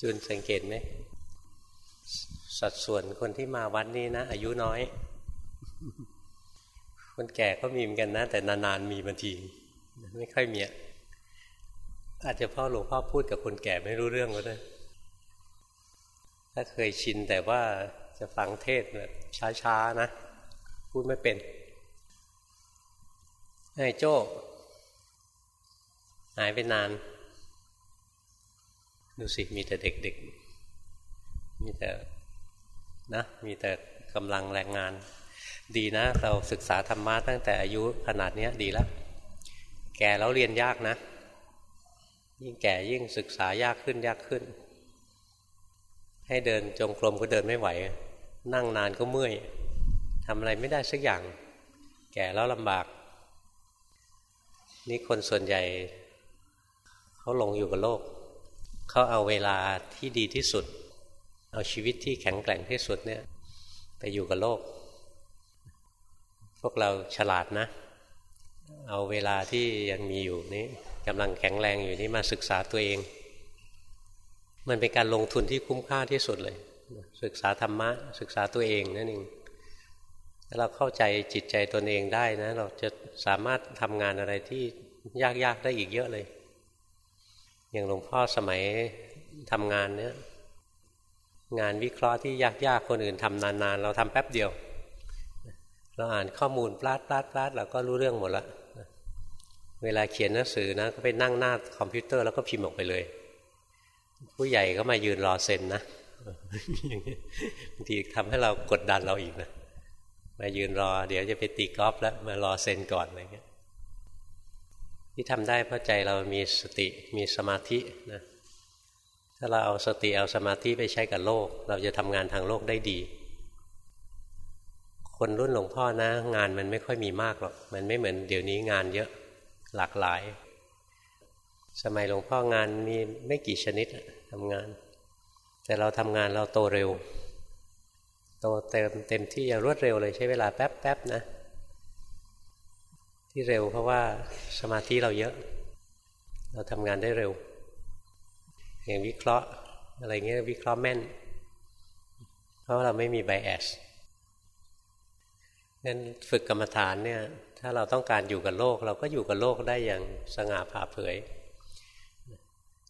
จุนสังเกตไหมสัดส่วนคนที่มาวัดนี้นะ อายุน้อย คนแก่ก็มีเหมือนกันนะ แต่นานๆมีบางที ไม่ค่อยมีอาจจะพ่อหลวงพ่อพูดกับคนแก่ไม่รู้เรื่องก็ได้ถ้าเคยชินแต่ว่าจะฟังเทศแบบช้าๆนะ พูดไม่เป็นไอ้โจ้หายไปนาน ดูสิมีแต่เด็กๆ มีแต่นะมีแต่กำลังแรงงาน ดีนะ เราศึกษาธรรมะตั้งแต่อายุขนาดนี้ดีแล้ว แก่แล้วเรียนยากนะ ยิ่งแก่ยิ่งศึกษายากขึ้นยากขึ้น ให้เดินจงกรมก็เดินไม่ไหว นั่งนานก็เมื่อยทำอะไรไม่ได้สักอย่าง แก่แล้วลำบาก นี่คนส่วนใหญ่ เขาลงอยู่กับโลก เขาเอาเวลาที่ดีที่สุด เอาชีวิตที่แข็งแกร่งที่สุดเนี่ยไปอยู่กับโลก พวกเราฉลาดนะ เอาเวลาที่ยังมีอยู่นี้กำลังแข็งแรงอยู่นี่มาศึกษาตัวเอง มันเป็นการลงทุนที่คุ้มค่าที่สุดเลย ศึกษาธรรมะ ศึกษาตัวเองนั่นเองถ้าเราเข้าใจจิตใจตนเองได้นะ เราจะสามารถทำงานอะไรที่ยากๆได้อีกเยอะเลย อย่างหลวงพ่อสมัยทำงานเนี้ยงานวิเคราะห์ที่ยากๆคนอื่นทำนานๆ เราทำแป๊บเดียว เราอ่านข้อมูลปลาดปลาดปลาดเราก็รู้เรื่องหมดละเวลาเขียนหนังสือนะก็ไปนั่งหน้าคอมพิวเตอร์แล้วก็พิมพ์ออกไปเลย ผู้ใหญ่ก็มายืนรอเซ็นนะบางทีทำให้เรากดดันเราอีกนะมายืนรอ เดี๋ยวจะไปตีกอล์ฟแล้วมารอเซ็นก่อนอะไรเงี้ย ที่ทำได้เพราะใจเรามีสติมีสมาธินะถ้าเราเอาสติเอาสมาธิไปใช้กับโลก เราจะทำงานทางโลกได้ดี คนรุ่นหลวงพ่อนะ งานมันไม่ค่อยมีมากหรอกมันไม่เหมือนเดี๋ยวนี้งานเยอะหลากหลาย สมัยหลวงพ่องานมีไม่กี่ชนิดทำงาน แต่เราทำงานเราโตเร็ว โตเต็มเต็มที่อย่างรวดเร็วเลยใช้เวลาแป๊บๆนะ ที่เร็วเพราะว่าสมาธิเราเยอะ เราทำงานได้เร็ว อย่างวิเคราะห์อะไรเงี้ยวิเคราะห์แม่น เพราะเราไม่มีไบแอสงั้นฝึกกรรมฐานเนี่ย ถ้าเราต้องการอยู่กับโลก เราก็อยู่กับโลกได้อย่างสง่าผ่าเผย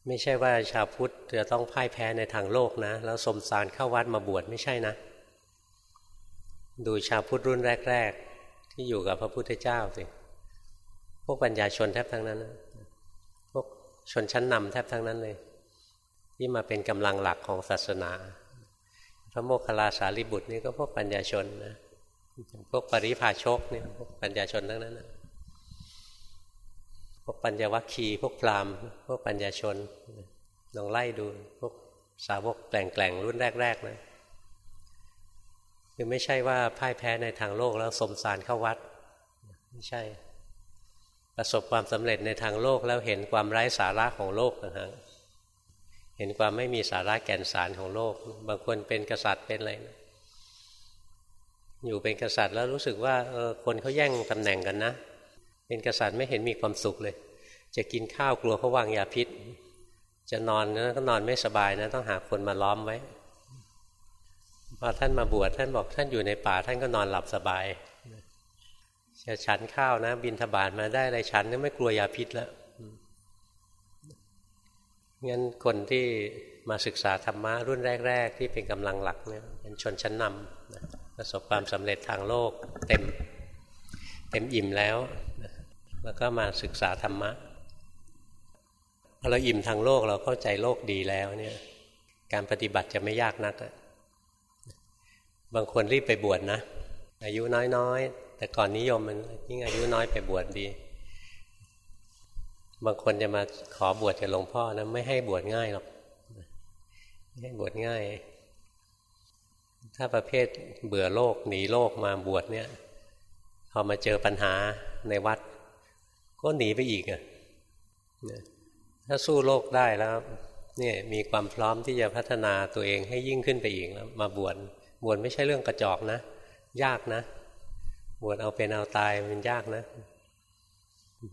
ไม่ใช่ว่าชาวพุทธจะต้องพ่ายแพ้ในทางโลกนะ แล้วสมสารเข้าวัดมาบวชไม่ใช่นะ ดูชาวพุทธรุ่นแรก ๆ ที่อยู่กับพระพุทธเจ้าสิ พวกปัญญาชนแทบทั้งนั้น พวกชนชั้นนำแทบทั้งนั้นเลย ที่มาเป็นกำลังหลักของศาสนา พระโมคคัลลาสารีบุตรนี่ก็พวกปัญญาชนนะ พวกปริพาชกเนี่ยพวกปัญญาชนทั้งนั้นนะพวกปัญญวัคคีพวกพราหมณ์พวกปัญญาชนลองไล่ดูพวกสาวกแกล่งๆรุ่นแรกๆนะคือไม่ใช่ว่าพ่ายแพ้ในทางโลกแล้วสมสารเข้าวัด ไม่ใช่ ประสบความสำเร็จในทางโลกแล้วเห็นความไร้สาระของโลกนะฮะเห็นความไม่มีสาระแก่นสารของโลก บางคนเป็นกษัตริย์เป็นอะไรนะอยู่เป็นกษัตริย์แล้วรู้สึกว่าเออคนเขาแย่งตำแหน่งกันนะ เป็นกษัตริย์ไม่เห็นมีความสุขเลย จะกินข้าวกลัวเขาวางยาพิษ จะนอนนะก็นอนไม่สบายนะต้องหาคนมาล้อมไว้พอท่านมาบวชท่านบอกท่านอยู่ในป่าท่านก็นอนหลับสบาย จะฉันข้าวนะ บินทบาทมาได้อะไรฉันก็ไม่กลัวยาพิษแล้วงั้นคนที่มาศึกษาธรรมะรุ่นแรก ๆ ที่เป็นกำลังหลักเนี่ยเป็นชนชั้นนำนะประสบความสำเร็จทางโลกเต็มเต็มอิ่มแล้ว แล้วก็มาศึกษาธรรมะพอเราอิ่มทางโลกเราเข้าใจโลกดีแล้วเนี่ยการปฏิบัติจะไม่ยากนัก บางคนรีบไปบวชนะ อายุน้อย แต่ก่อนนิยมมันยิ่งอายุน้อยไปบวชดดี บางคนจะมาขอบวชกับหลวงพ่อนะไม่ให้บวชง่ายหรอกไม่ให้บวชง่าย ถ้าประเภทเบื่อโลกหนีโลกมาบวชเนี่ยพอมาเจอปัญหาในวัด ก็หนีไปอีกอะถ้าสู้โลกได้แล้วเนี่ยมีความพร้อมที่จะพัฒนาตัวเองให้ยิ่งขึ้นไปอีกแล้วมาบวชบวชไม่ใช่เรื่องกระจอกนะ ยากนะ บวชเอาเป็นเอาตายมันยากนะ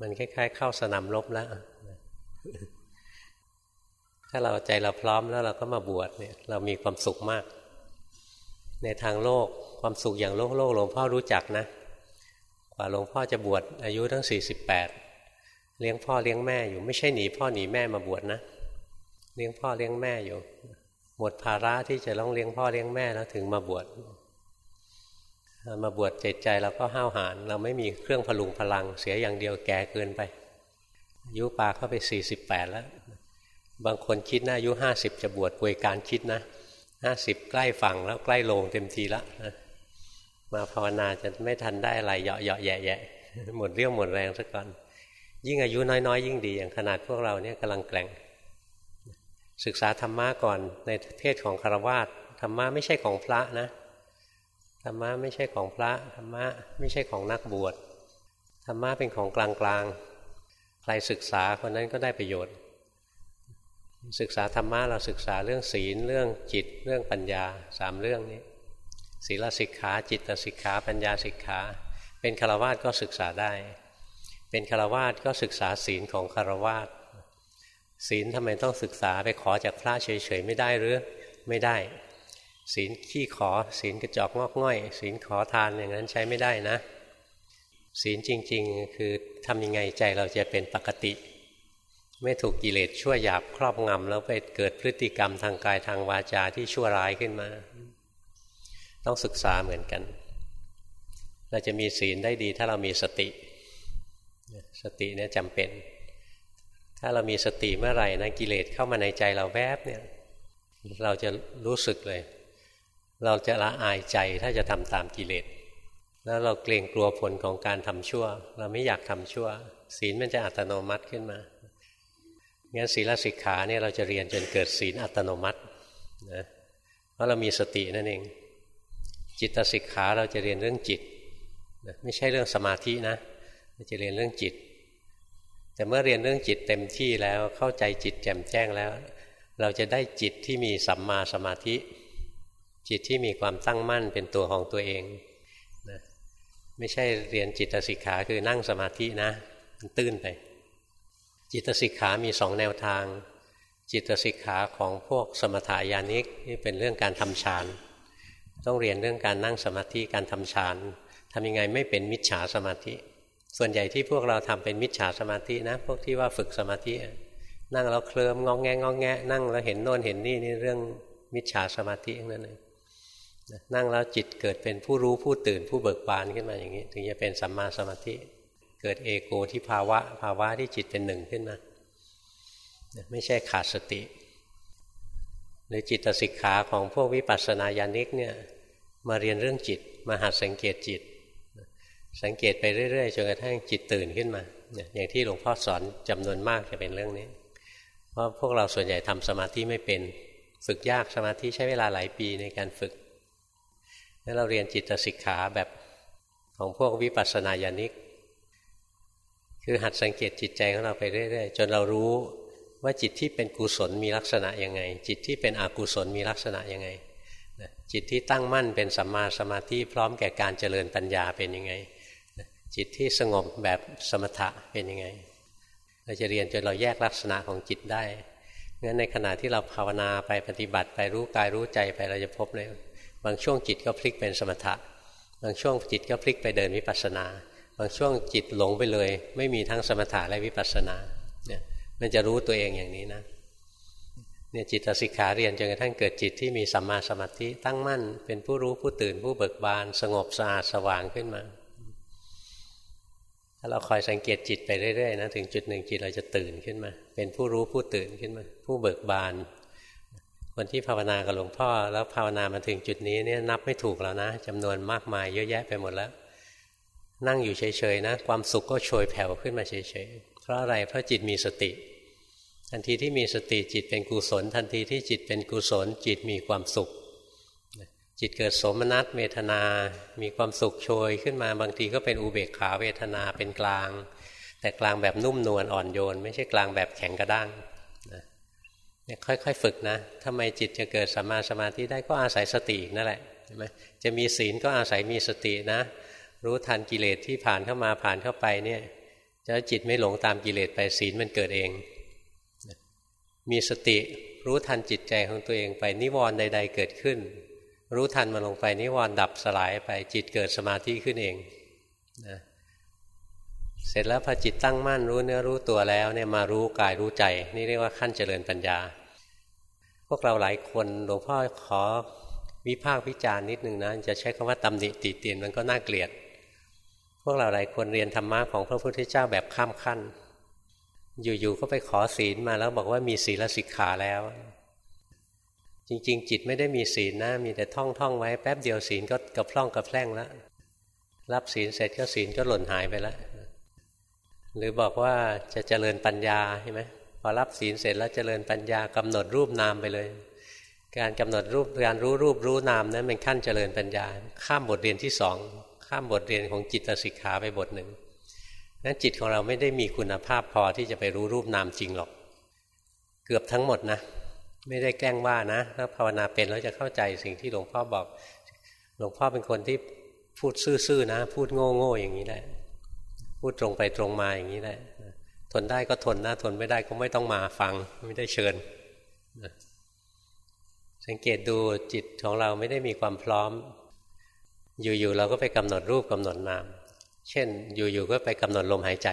มันคล้ายๆ เข้าสนามรบแล้ว ถ้าเราใจเราพร้อมแล้วเราก็มาบวชเนี่ย เรามีความสุขมาก ในทางโลกความสุขอย่างโลกโลกหลวงพ่อรู้จักนะ กว่าหลวงพ่อจะบวชอายุทั้งสี่สิบแปดเลี้ยงพ่อเลี้ยงแม่อยู่ไม่ใช่หนีพ่อหนีแม่มาบวชนะ เลี้ยงพ่อเลี้ยงแม่อยู่ หมดภาระที่จะต้องเลี้ยงพ่อเลี้ยงแม่แล้วถึงมาบวช มาบวชใจใจเราก็ห้าวหาญเราไม่มีเครื่องพลุงพลัง เสียอย่างเดียวแก่เกินไปอายุปาเข้าไปสี่สิบแปดแล้ว บางคนคิดนะอายุห้าสิบจะบวชป่วยการคิดนะห้าสิบใกล้ฝั่งแล้วใกล้ลงเต็มทีแล้วมาภาวนาจะไม่ทันได้อะไรเหยาะเหยาะแย่แย่หมดเรี่ยวหมดแรงซะก่อน ยิ่งอายุน้อยๆ ยิ่งดีอย่างขนาดพวกเราเนี่ยกำลังแกล่ง ศึกษาธรรมะก่อนในเพศของคารวาสธรรมะไม่ใช่ของพระนะ ธรรมะไม่ใช่ของพระธรรมะไม่ใช่ของนักบวชธรรมะเป็นของกลางๆ ใครศึกษาคนนั้นก็ได้ประโยชน์ ศึกษาธรรมะเราศึกษาเรื่องศีลเรื่องจิตเรื่องปัญญาสามเรื่องนี้ศีลสิกขาจิตสิกขาปัญญาสิกขา เป็นคารวาสก็ศึกษาได้ เป็นคารวาสก็ศึกษาศีลของคารวาสศีลทำไมต้องศึกษาไปขอจากพระเฉยๆไม่ได้หรือไม่ได้ ศีลขี้ขอ ศีลกระจอกงอกง่อย ศีลขอทานอย่างนั้นใช้ไม่ได้นะ ศีลจริง ๆ คือทำยังไงใจเราจะเป็นปกติ ไม่ถูกกิเลสชั่วหยาบครอบงำแล้วไปเกิดพฤติกรรมทางกายทางวาจาที่ชั่วร้ายขึ้นมา ต้องศึกษาเหมือนกัน เราจะมีศีลได้ดีถ้าเรามีสติ สติเนี่ยจำเป็น ถ้าเรามีสติเมื่อไหร่นะกิเลสเข้ามาในใจเราแวบเนี่ยเราจะรู้สึกเลย เราจะละอายใจถ้าจะทำตามกิเลส แล้วเราเกรงกลัวผลของการทำชั่ว เราไม่อยากทำชั่ว ศีลมันจะอัตโนมัติขึ้นมางั้นศีลสิกขาเนี่ยเราจะเรียนจนเกิดศีลอัตโนมัตินะเพราะเรามีสตินั่นเอง จิตสิกขาเราจะเรียนเรื่องจิตนะไม่ใช่เรื่องสมาธินะเราจะเรียนเรื่องจิต แต่เมื่อเรียนเรื่องจิตเต็มที่แล้วเข้าใจจิตแจ่มแจ้งแล้ว เราจะได้จิตที่มีสัมมาสมาธิ จิตที่มีความตั้งมั่นเป็นตัวของตัวเองนะไม่ใช่เรียนจิตสิกขาคือนั่งสมาธินะ มันตื้นไป จิตสิกขามีสองแนวทาง จิตสิกขาของพวกสมถายานิกนี่เป็นเรื่องการทำฌานต้องเรียนเรื่องการนั่งสมาธิการทำฌานทำยังไงไม่เป็นมิจฉาสมาธิ ส่วนใหญ่ที่พวกเราทำเป็นมิจฉาสมาธินะ พวกที่ว่าฝึกสมาธินั่งแล้วเคลิ้มงองแงงองแงนั่งแล้วเห็นโน่นเห็นนี่นี่เรื่องมิจฉาสมาธินั่นเอง นั่งแล้วจิตเกิดเป็นผู้รู้ผู้ตื่นผู้เบิกบานขึ้นมาอย่างนี้ ถึงจะเป็นสัมมาสมาธิ เกิดเอโกที่ภาวะ ภาวะที่จิตเป็นหนึ่งขึ้นมาไม่ใช่ขาดสติ หรือจิตสิกขาของพวกวิปัสสนาญาณิกเนี่ยมาเรียนเรื่องจิตมาหัดสังเกตจิต สังเกตไปเรื่อยๆจนกระทั่งจิตตื่นขึ้นมาอย่างที่หลวงพ่อสอนจำนวนมากจะเป็นเรื่องนี้ เพราะพวกเราส่วนใหญ่ทำสมาธิไม่เป็น ฝึกยากสมาธิใช้เวลาหลายปีในการฝึก แล้วเราเรียนจิตสิกขาแบบของพวกวิปัสสนาญาณิก คือหัดสังเกตจิตใจของเราไปเรื่อยๆ จนเรารู้ว่าจิตที่เป็นกุศลมีลักษณะยังไง จิตที่เป็นอกุศลมีลักษณะยังไง จิตที่ตั้งมั่นเป็นสัมมาสมาธิพร้อมแก่การเจริญปัญญาเป็นยังไง จิตที่สงบแบบสมถะเป็นยังไง เราจะเรียนจนเราแยกลักษณะของจิตได้งั้นในขณะที่เราภาวนาไปปฏิบัติไปรู้กายรู้ใจไปเราจะพบเลย บางช่วงจิตก็พลิกเป็นสมถะ บางช่วงจิตก็พลิกไปเดินวิปัสสนา บางช่วงจิตหลงไปเลย ไม่มีทั้งสมถะและวิปัสสนาเนี่ยมันจะรู้ตัวเองอย่างนี้นะเนี่ยจิตสิกขาเรียนจนกระทั่งเกิดจิตที่มีสัมมาสมาธิตั้งมั่น เป็นผู้รู้ผู้ตื่นผู้เบิกบาน สงบสะอาดสว่างขึ้นมาถ้าเราคอยสังเกตจิตไปเรื่อยๆนะถึงจุดหนึ่งจิตเราจะตื่นขึ้นมา เป็นผู้รู้ผู้ตื่นขึ้นมา ผู้เบิกบาน คนที่ภาวนากับหลวงพ่อ แล้วภาวนามาถึงจุดนี้เนี่ยนับไม่ถูกแล้วนะจำนวนมากมายเยอะแยะไปหมดแล้ว นั่งอยู่เฉยๆนะ ความสุขก็โชยแผ่วขึ้นมาเฉยๆเพราะอะไรเพราะจิตมีสติ ทันทีที่มีสติจิตเป็นกุศล ทันทีที่จิตเป็นกุศล จิตมีความสุข จิตเกิดสมนัตเวทนา มีความสุขโชยขึ้นมาบางทีก็เป็นอุเบกขาเวทนาเป็นกลาง แต่กลางแบบนุ่มนวลอ่อนโยน ไม่ใช่กลางแบบแข็งกระด้าง ค่อย ๆ ฝึกนะทำไมจิตจะเกิดสัมมาสมาธิได้ก็อาศัยสตินั่นแหละใช่ไหมจะมีศีลก็อาศัยมีสตินะ รู้ทันกิเลสที่ผ่านเข้ามาผ่านเข้าไปเนี่ยจะจิตไม่หลงตามกิเลสไปศีลมันเกิดเอง มีสติรู้ทันจิตใจของตัวเองไปนิวรณ์ใด ๆ เกิดขึ้น รู้ทันมันลงไปนิวรณ์ดับสลายไปจิตเกิดสมาธิขึ้นเองนะ เสร็จแล้วพอจิตตั้งมั่นรู้เนื้อรู้ตัวแล้วเนี่ยมารู้กายรู้ใจ นี่เรียกว่าขั้นเจริญปัญญา พวกเราหลายคนหลวงพ่อขอวิพากษ์วิจารณ์นิดนึงนะจะใช้คำว่าตำหนิติเตียนมันก็น่าเกลียด พวกเราหลายคนเรียนธรรมะของพระพุทธเจ้าแบบข้ามขั้น อยู่ๆก็ไปขอศีลมาแล้วบอกว่ามีศีลสิกขาแล้ว จริงๆ จิตไม่ได้มีศีลนะ มีแต่ท่องท่องไว้แป๊บเดียวศีลก็กระพร่องกระแพร่งแล้วรับศีลเสร็จก็ศีลก็หล่นหายไปแล้ว หรือบอกว่าจะเจริญปัญญาใช่ไหมพอรับศีลเสร็จแล้วเจริญปัญญากำหนดรูปนามไปเลย การกำหนดรูปการรู้รูปรู้นามนั้นเป็นขั้นเจริญปัญญา ข้ามบทเรียนที่สองข้ามบทเรียนของจิตสิกขาไปบทหนึ่งนั้นจิตของเราไม่ได้มีคุณภาพพอที่จะไปรู้รูปนามจริงหรอก เกือบทั้งหมดนะ ไม่ได้แกล้งว่านะถ้าภาวนาเป็นแล้วจะเข้าใจสิ่งที่หลวงพ่อบอก หลวงพ่อเป็นคนที่พูดซื่อๆนะ พูดโง่ๆอย่างนี้แหละ พูดตรงไปตรงมาอย่างนี้แหละทนได้ก็ทนนะทนไม่ได้ก็ไม่ต้องมาฟังไม่ได้เชิญสังเกตดูจิตของเราไม่ได้มีความพร้อม อยู่ๆเราก็ไปกำหนดรูปกำหนดนาม เช่น อยู่ๆก็ไปกำหนดลมหายใจ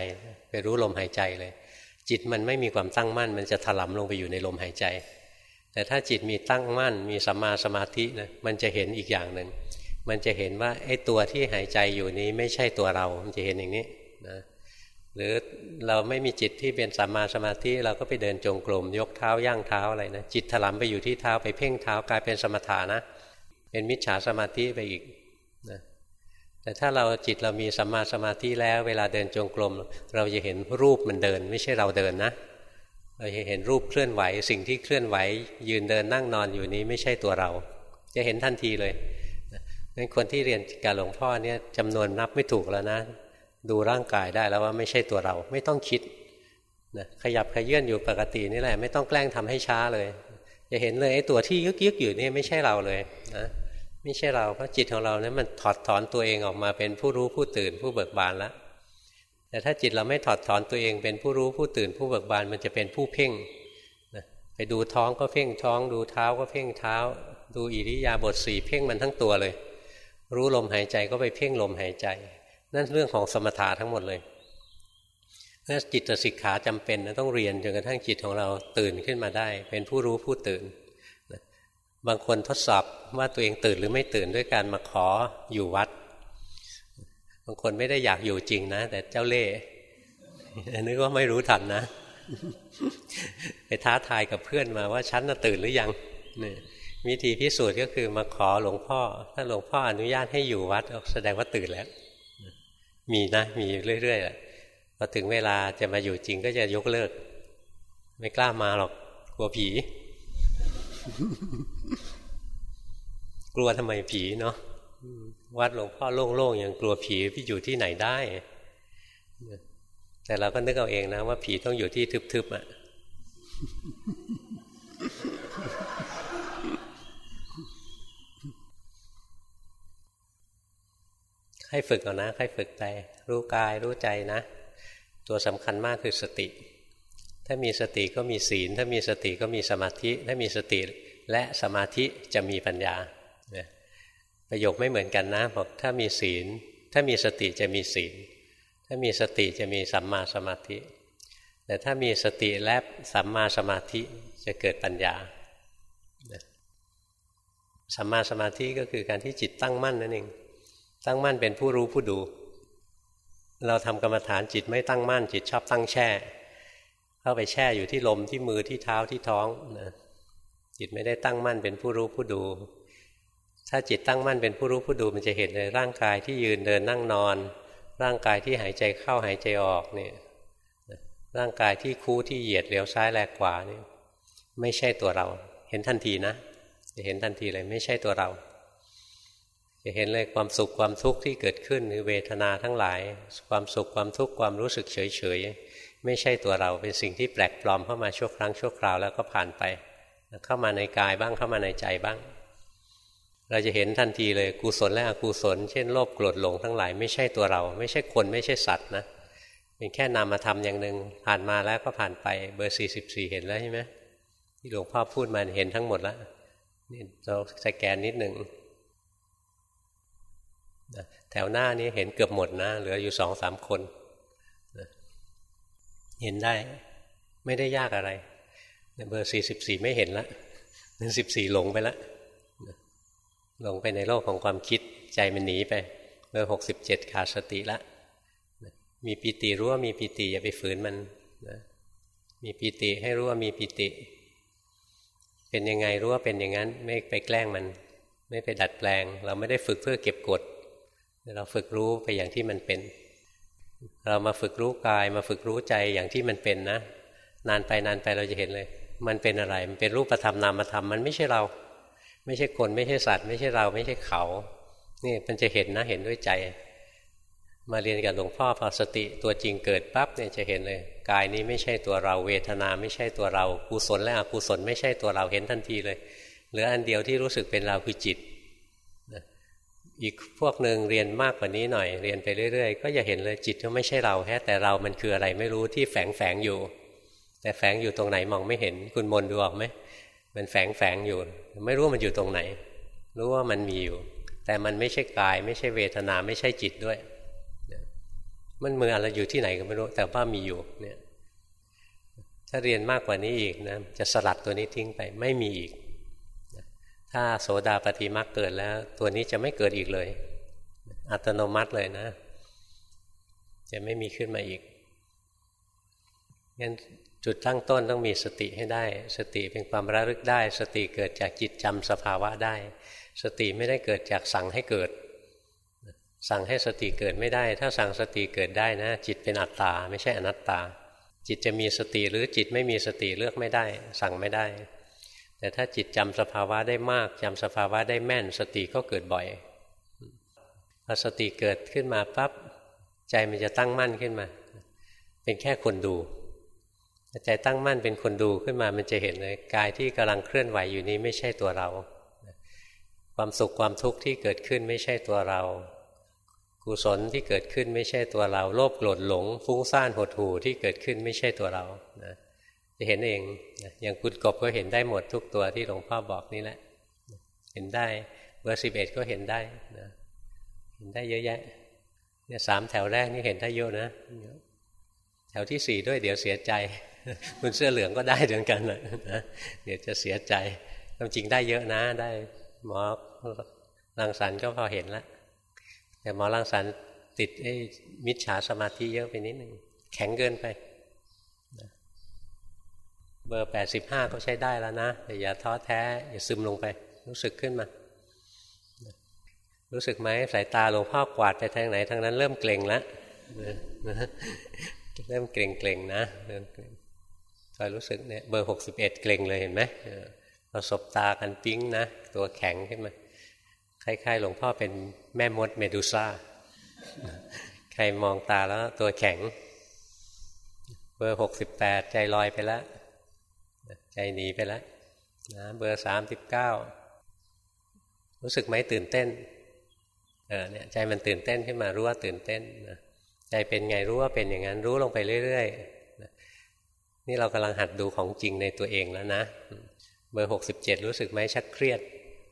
ไปรู้ลมหายใจเลย จิตมันไม่มีความตั้งมั่น มันจะถลำลงไปอยู่ในลมหายใจ แต่ถ้าจิตมีตั้งมั่น มีสัมมาสมาธินะมันจะเห็นอีกอย่างหนึ่งมันจะเห็นว่าไอ้ตัวที่หายใจอยู่นี้ไม่ใช่ตัวเรา มันจะเห็นอย่างนี้ นะหรือเราไม่มีจิตที่เป็นสัมมาสมาธิเราก็ไปเดินจงกรมยกเท้าย่างเท้าอะไรนะจิตถลำไปอยู่ที่เท้าไปเพ่งเท้ากลายเป็นสมถานะ เป็นมิจฉาสมาธิไปอีกนะแต่ถ้าเราจิตเรามีสัมมาสมาธิแล้ว เวลาเดินจงกรมเราจะเห็นรูปมันเดิน ไม่ใช่เราเดินนะ เราจะเห็นรูปเคลื่อนไหว สิ่งที่เคลื่อนไหว ยืนเดินนั่งนอนอยู่นี้ไม่ใช่ตัวเรา จะเห็นทันทีเลยงั้นคนที่เรียนกับหลวงพ่อเนี่ยจำนวนนับไม่ถูกแล้วนะ ดูร่างกายได้แล้วว่าไม่ใช่ตัวเราไม่ต้องคิดนะขยับขยื่นอยู่ปกตินี่แหละ ไม่ต้องแกล้งทำให้ช้าเลยจะเห็นเลยไอ้ตัวที่ยึกยึกอยู่นี่ไม่ใช่เราเลยนะไม่ใช่เราเพราะจิตของเราเนี่ยมันถอดถอนตัวเองออกมาเป็นผู้รู้ผู้ตื่นผู้เบิกบานแล้วแต่ถ้าจิตเราไม่ถอดถอนตัวเองเป็นผู้รู้ผู้ตื่นผู้เบิกบานมันจะเป็นผู้เพ่งนะไปดูท้องก็เพ่งท้อง ดูเท้าก็เพ่งเท้า ดูอิริยาบถสี่เพ่งมันทั้งตัวเลย รู้ลมหายใจก็ไปเพ่งลมหายใจ นั่นเรื่องของสมถะทั้งหมดเลยนั่นจิตสิกขาจำเป็นนะต้องเรียนจนกระทั่งจิตของเราตื่นขึ้นมาได้ เป็นผู้รู้ผู้ตื่นบางคนทดสอบว่าตัวเองตื่นหรือไม่ตื่นด้วยการมาขออยู่วัด บางคนไม่ได้อยากอยู่จริงนะ แต่เจ้าเล่ห์นึกว่าไม่รู้ทันนะไปท้าทายกับเพื่อนมาว่าฉันน่ะตื่นหรือยังนี่วิธีพิสูจน์ก็คือมาขอหลวงพ่อ ถ้าหลวงพ่ออนุญาตให้อยู่วัดแสดงว่าตื่นแล้ว มีนะ มีเรื่อยๆพอถึงเวลาจะมาอยู่จริงก็จะยกเลิก ไม่กล้ามาหรอก กลัวผี กลัวทำไมผีเนาะวัดหลวงพ่อโล่งๆอย่างกลัวผีพี่อยู่ที่ไหนได้ แต่เราก็นึกเอาเองนะว่าผีต้องอยู่ที่ทึบๆอะ่ะ ให้ฝึกเอานะให้ฝึกไปรู้กายรู้ใจนะ ตัวสำคัญมากคือสติ ถ้ามีสติก็มีศีล ถ้ามีสติก็มีสมาธิ ถ้ามีสติและสมาธิจะมีปัญญาประโยคไม่เหมือนกันนะบอกถ้ามีศีล ถ้ามีสติจะมีศีล ถ้ามีสติจะมีสัมมาสมาธิ แต่ถ้ามีสติและสัมมาสมาธิจะเกิดปัญญาสัมมาสมาธิก็คือการที่จิตตั้งมั่นนั่นเอง ตั้งมั่นเป็นผู้รู้ผู้ดู เราทำกรรมฐานจิตไม่ตั้งมั่นจิตชอบตั้งแช่ เข้าไปแช่อยู่ที่ลมที่มือที่เท้าที่ท้องนะจิตไม่ได้ตั้งมั่นเป็นผู้รู้ผู้ดู ถ้าจิตตั้งมั่นเป็นผู้รู้ผู้ดูมันจะเห็นในร่างกายที่ยืนเดินนั่งนอน ร่างกายที่หายใจเข้าหายใจออกเนี่ยร่างกายที่คู่ที่เหยียดเลี้ยวซ้ายแลกขวานี่ไม่ใช่ตัวเรา เห็นทันทีนะจะเห็นทันทีเลยไม่ใช่ตัวเรา จะเห็นเลยความสุขความทุกข์ที่เกิดขึ้นคือเวทนาทั้งหลาย ความสุขความทุกข์ความรู้สึกเฉยเฉยไม่ใช่ตัวเราเป็นสิ่งที่แปลกปลอมเข้ามาชั่วครั้งชั่วคราวแล้วก็ผ่านไป เข้ามาในกายบ้างเข้ามาในใจบ้าง เราจะเห็นทันทีเลยกุศลและอกุศล เช่นโลภโกรธหลงทั้งหลายไม่ใช่ตัวเรา ไม่ใช่คนไม่ใช่สัตว์นะเป็นแค่นามธรรมอย่างหนึ่งผ่านมาแล้วก็ผ่านไปเบอร์สี่สิบสี่เห็นแล้วใช่ไหมที่หลวงพ่อพูดมาเห็นทั้งหมดแล้วนี่เราสแกนนิดหนึ่ง แถวหน้านี้เห็นเกือบหมดนะ เหลืออยู่สองสามคนเห็นได้ ไม่ได้ยากอะไรเบอร์สี่สิบสี่ไม่เห็นละหนึ่งสิบสี่หลงไปละหลงไปในโลกของความคิดใจมันหนีไปเบอร์หกสิบเจ็ดขาดสติละมีปิติรู้ว่ามีปิติอย่าไปฝืนมันนะมีปิติให้รู้ว่ามีปิติ เป็นยังไงรู้ว่าเป็นอย่างนั้น ไม่ไปแกล้งมัน ไม่ไปดัดแปลง เราไม่ได้ฝึกเพื่อเก็บกด เราฝึกรู้ไปอย่างที่มันเป็น เรามาฝึกรู้กายมาฝึกรู้ใจอย่างที่มันเป็นนะ นานไปนานไปเราจะเห็นเลย มันเป็นอะไร มันเป็นรูปธรรมนามธรรมมันไม่ใช่เรา ไม่ใช่คนไม่ใช่สัตว์ ไม่ใช่เราไม่ใช่เขา นี่มันจะเห็นนะเห็นด้วยใจ มาเรียนกับหลวงพ่อพอสติตัวจริงเกิดปั๊บเนี่ยจะเห็นเลยกายนี้ไม่ใช่ตัวเราเวทนาไม่ใช่ตัวเรากุศลและอกุศลไม่ใช่ตัวเราเห็นทันทีเลยเหลืออันเดียวที่รู้สึกเป็นเราคือจิต อีกพวกหนึ่งเรียนมากกว่านี้หน่อยเรียนไปเรื่อย ๆ ก็จะเห็นเลยจิตก็ไม่ใช่เราแค่แต่เรามันคืออะไรไม่รู้ที่แฝงแฝงอยู่ แต่แฝงอยู่ตรงไหนมองไม่เห็นคุณมนดูออกไหมมันแฝงแฝงอยู่ ไม่รู้มันอยู่ตรงไหน รู้ว่ามันมีอยู่ แต่มันไม่ใช่กาย ไม่ใช่เวทนาไม่ใช่จิตด้วย มันมืออะไรอยู่ที่ไหนก็ไม่รู้ แต่ว่ามีอยู่เนี่ยถ้าเรียนมากกว่านี้อีกนะจะสลัดตัวนี้ทิ้งไปไม่มีอีก ถ้าโสดาปฏิมาเกิดแล้ว ตัวนี้จะไม่เกิดอีกเลย อัตโนมัติเลยนะ จะไม่มีขึ้นมาอีกงั้นจุดตั้งต้นต้องมีสติให้ได้ สติเป็นความระลึกได้ สติเกิดจากจิตจำสภาวะได้ สติไม่ได้เกิดจากสั่งให้เกิด สั่งให้สติเกิดไม่ได้ ถ้าสั่งสติเกิดได้นะ จิตเป็นอัตตา ไม่ใช่อนัตตา จิตจะมีสติหรือจิตไม่มีสติเลือกไม่ได้ สั่งไม่ได้ แต่ถ้าจิตจำสภาวะได้มากจำสภาวะได้แม่น สติก็เกิดบ่อยพอสติเกิดขึ้นมาปั๊บใจมันจะตั้งมั่นขึ้นมา เป็นแค่คนดูใจตั้งมั่นเป็นคนดูขึ้นมามันจะเห็นเลยกายที่กำลังเคลื่อนไหวอยู่นี้ไม่ใช่ตัวเรา ความสุขความทุกข์ที่เกิดขึ้นไม่ใช่ตัวเรา กุศลที่เกิดขึ้นไม่ใช่ตัวเรา โลภโกรธหลง ฟุ้งซ่านหดหู่ที่เกิดขึ้นไม่ใช่ตัวเรานะ จะเห็นเอง อย่างคุณกบก็เห็นได้หมดทุกตัวที่หลวงพ่อบอกนี่แหละ เห็นได้เบอร์สิบเอ็ดก็เห็นได้นะเห็นได้เยอะแยะ เนี่ยสามแถวแรกนี่เห็นได้เยอะนะ แถวที่สี่ด้วยเดี๋ยวเสียใจ คุณเสื้อเหลืองก็ได้เหมือนกันนะเดี๋ยวจะเสียใจความจริงได้เยอะนะได้หมอรังสรรค์ก็พอเห็นแล้วแต่หมอรังสรรค์ติดไอ้มิจฉาสมาธิเยอะไปนิดหนึ่งแข็งเกินไป เบอร์แปดสิบห้าก็ใช้ได้แล้วนะแต่อย่าท้อแท้ อย่าซึมลงไป รู้สึกขึ้นมา รู้สึกไหมสายตาหลวงพ่อกวาดไปทางไหนทางนั้นเริ่มเกร็งแล้วเริ่มเกร็งเกร็งนะเริ่มเกร็งคอยรู้สึกเนี่ยเบอร์หกสิบเอ็ดเกร็งเลยเห็นไหมเราสบตากันปิ้งนะ ตัวแข็งขึ้นมาคล้ายๆ หลวงพ่อเป็นแม่มดเมดูซ่าใครมองตาแล้วตัวแข็ง เบอร์หกสิบแปดใจลอยไปแล้ว ใจหนีไปแล้วนะเบอร์สามสิบเก้ารู้สึกไหมตื่นเต้นเออเนี่ยใจมันตื่นเต้นขึ้นมารู้ว่าตื่นเต้นนะใจเป็นไงรู้ว่าเป็นอย่างนั้นรู้ลงไปเรื่อยๆนะนี่เรากำลังหัดดูของจริงในตัวเองแล้วนะเบอร์หกสิบเจ็ดรู้สึกไหมชักเครียด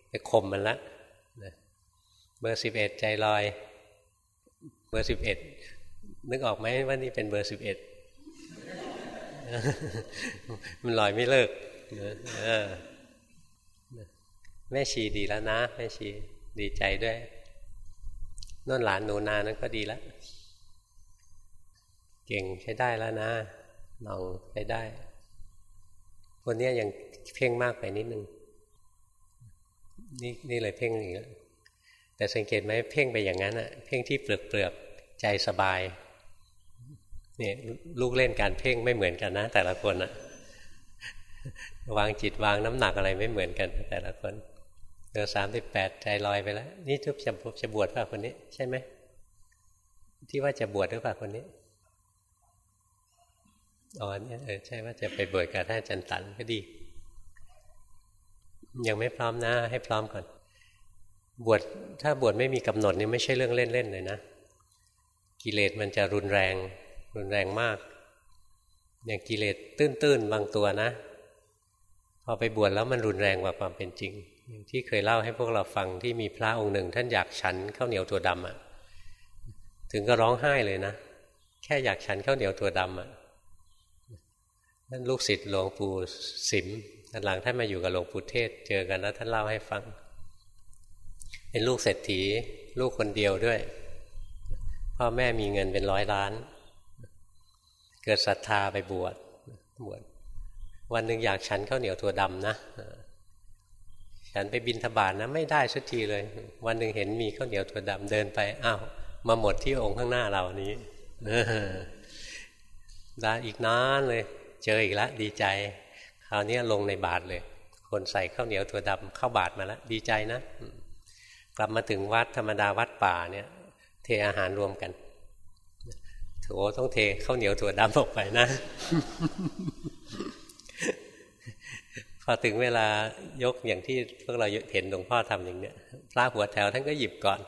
ไปข่มมันละนะเบอร์สิบเอ็ดใจลอย เบอร์สิบเอ็ดนึกออกไหมว่านี่เป็นเบอร์สิบเอ็ด มันลอยไม่เลิกแม่ชีดีแล้วนะแม่ชีดีใจด้วยน่นหลานหนูนานั้นก็ดีแล้ว เก่งใช้ได้แล้วนะน้องใช้ได้ คนนี้ยังเพ่งมากไปนิดนึงนี่นี่เลยเพ่งอีกแล้วแต่สังเกตไหมเพ่งไปอย่างนั้นอะเพ่งที่เปลือกเปลือกใจสบาย นี่ยลูกเล่นการเพ่งไม่เหมือนกันนะ แต่ละคนอะวางจิตวางน้ำหนักอะไรไม่เหมือนกันแต่ละคนเบอสามสิบแปดใจลอยไปแล้ว นี่ทุบจะจะบวชป่ะคนนี้ ใช่ไหมที่ว่าจะบวชหรือเปล่าคนนี้อ๋อเนี่ยเออใช่ว่าจะไปบวชกับท่านจันตันก็ดี ยังไม่พร้อมนะ ให้พร้อมก่อน บวชถ้าบวชไม่มีกำหนดนี่ไม่ใช่เรื่องเล่นๆเลยนะกิเลสมันจะรุนแรง รุนแรงมาก อย่างกิเลสตื้นๆบางตัวนะ พอไปบวชแล้วมันรุนแรงกว่าความเป็นจริง ที่เคยเล่าให้พวกเราฟังที่มีพระองค์หนึ่ง ท่านอยากฉันข้าวเหนียวตัวดำอะถึงก็ร้องไห้เลยนะ แค่อยากฉันข้าวเหนียวตัวดำอะนั่นลูกศิษย์หลวงปู่สิมหลังท่านมาอยู่กับหลวงปู่เทศ เจอกันแล้วท่านเล่าให้ฟัง เป็นลูกเศรษฐี ลูกคนเดียวด้วย พ่อแม่มีเงินเป็นร้อยล้าน เกิดศรัทธาไปบวชบวชวันหนึ่งอยากฉันข้าวเหนียวถั่วดำนะฉันไปบินทบาทนะไม่ได้สักทีเลย วันหนึ่งเห็นมีข้าวเหนียวถั่วดำเดินไปอ้าวมาหมดที่องค์ข้างหน้าเรานี้ได้อีกนานเลย เจออีกแล้วดีใจ คราวนี้ลงในบาทเลย คนใส่ข้าวเหนียวถั่วดำเข้าบาทมาแล้วดีใจนะ กลับมาถึงวัดธรรมดาวัดป่าเนี่ย เทอาหารรวมกัน โถต้องเทข้าวเหนียวถั่วดำออกไปนะ พอถึงเวลายกอย่างที่พวกเราเห็นหลวงพ่อทำอย่างเนี้ยพระหัวแถวท่านก็หยิบก่อน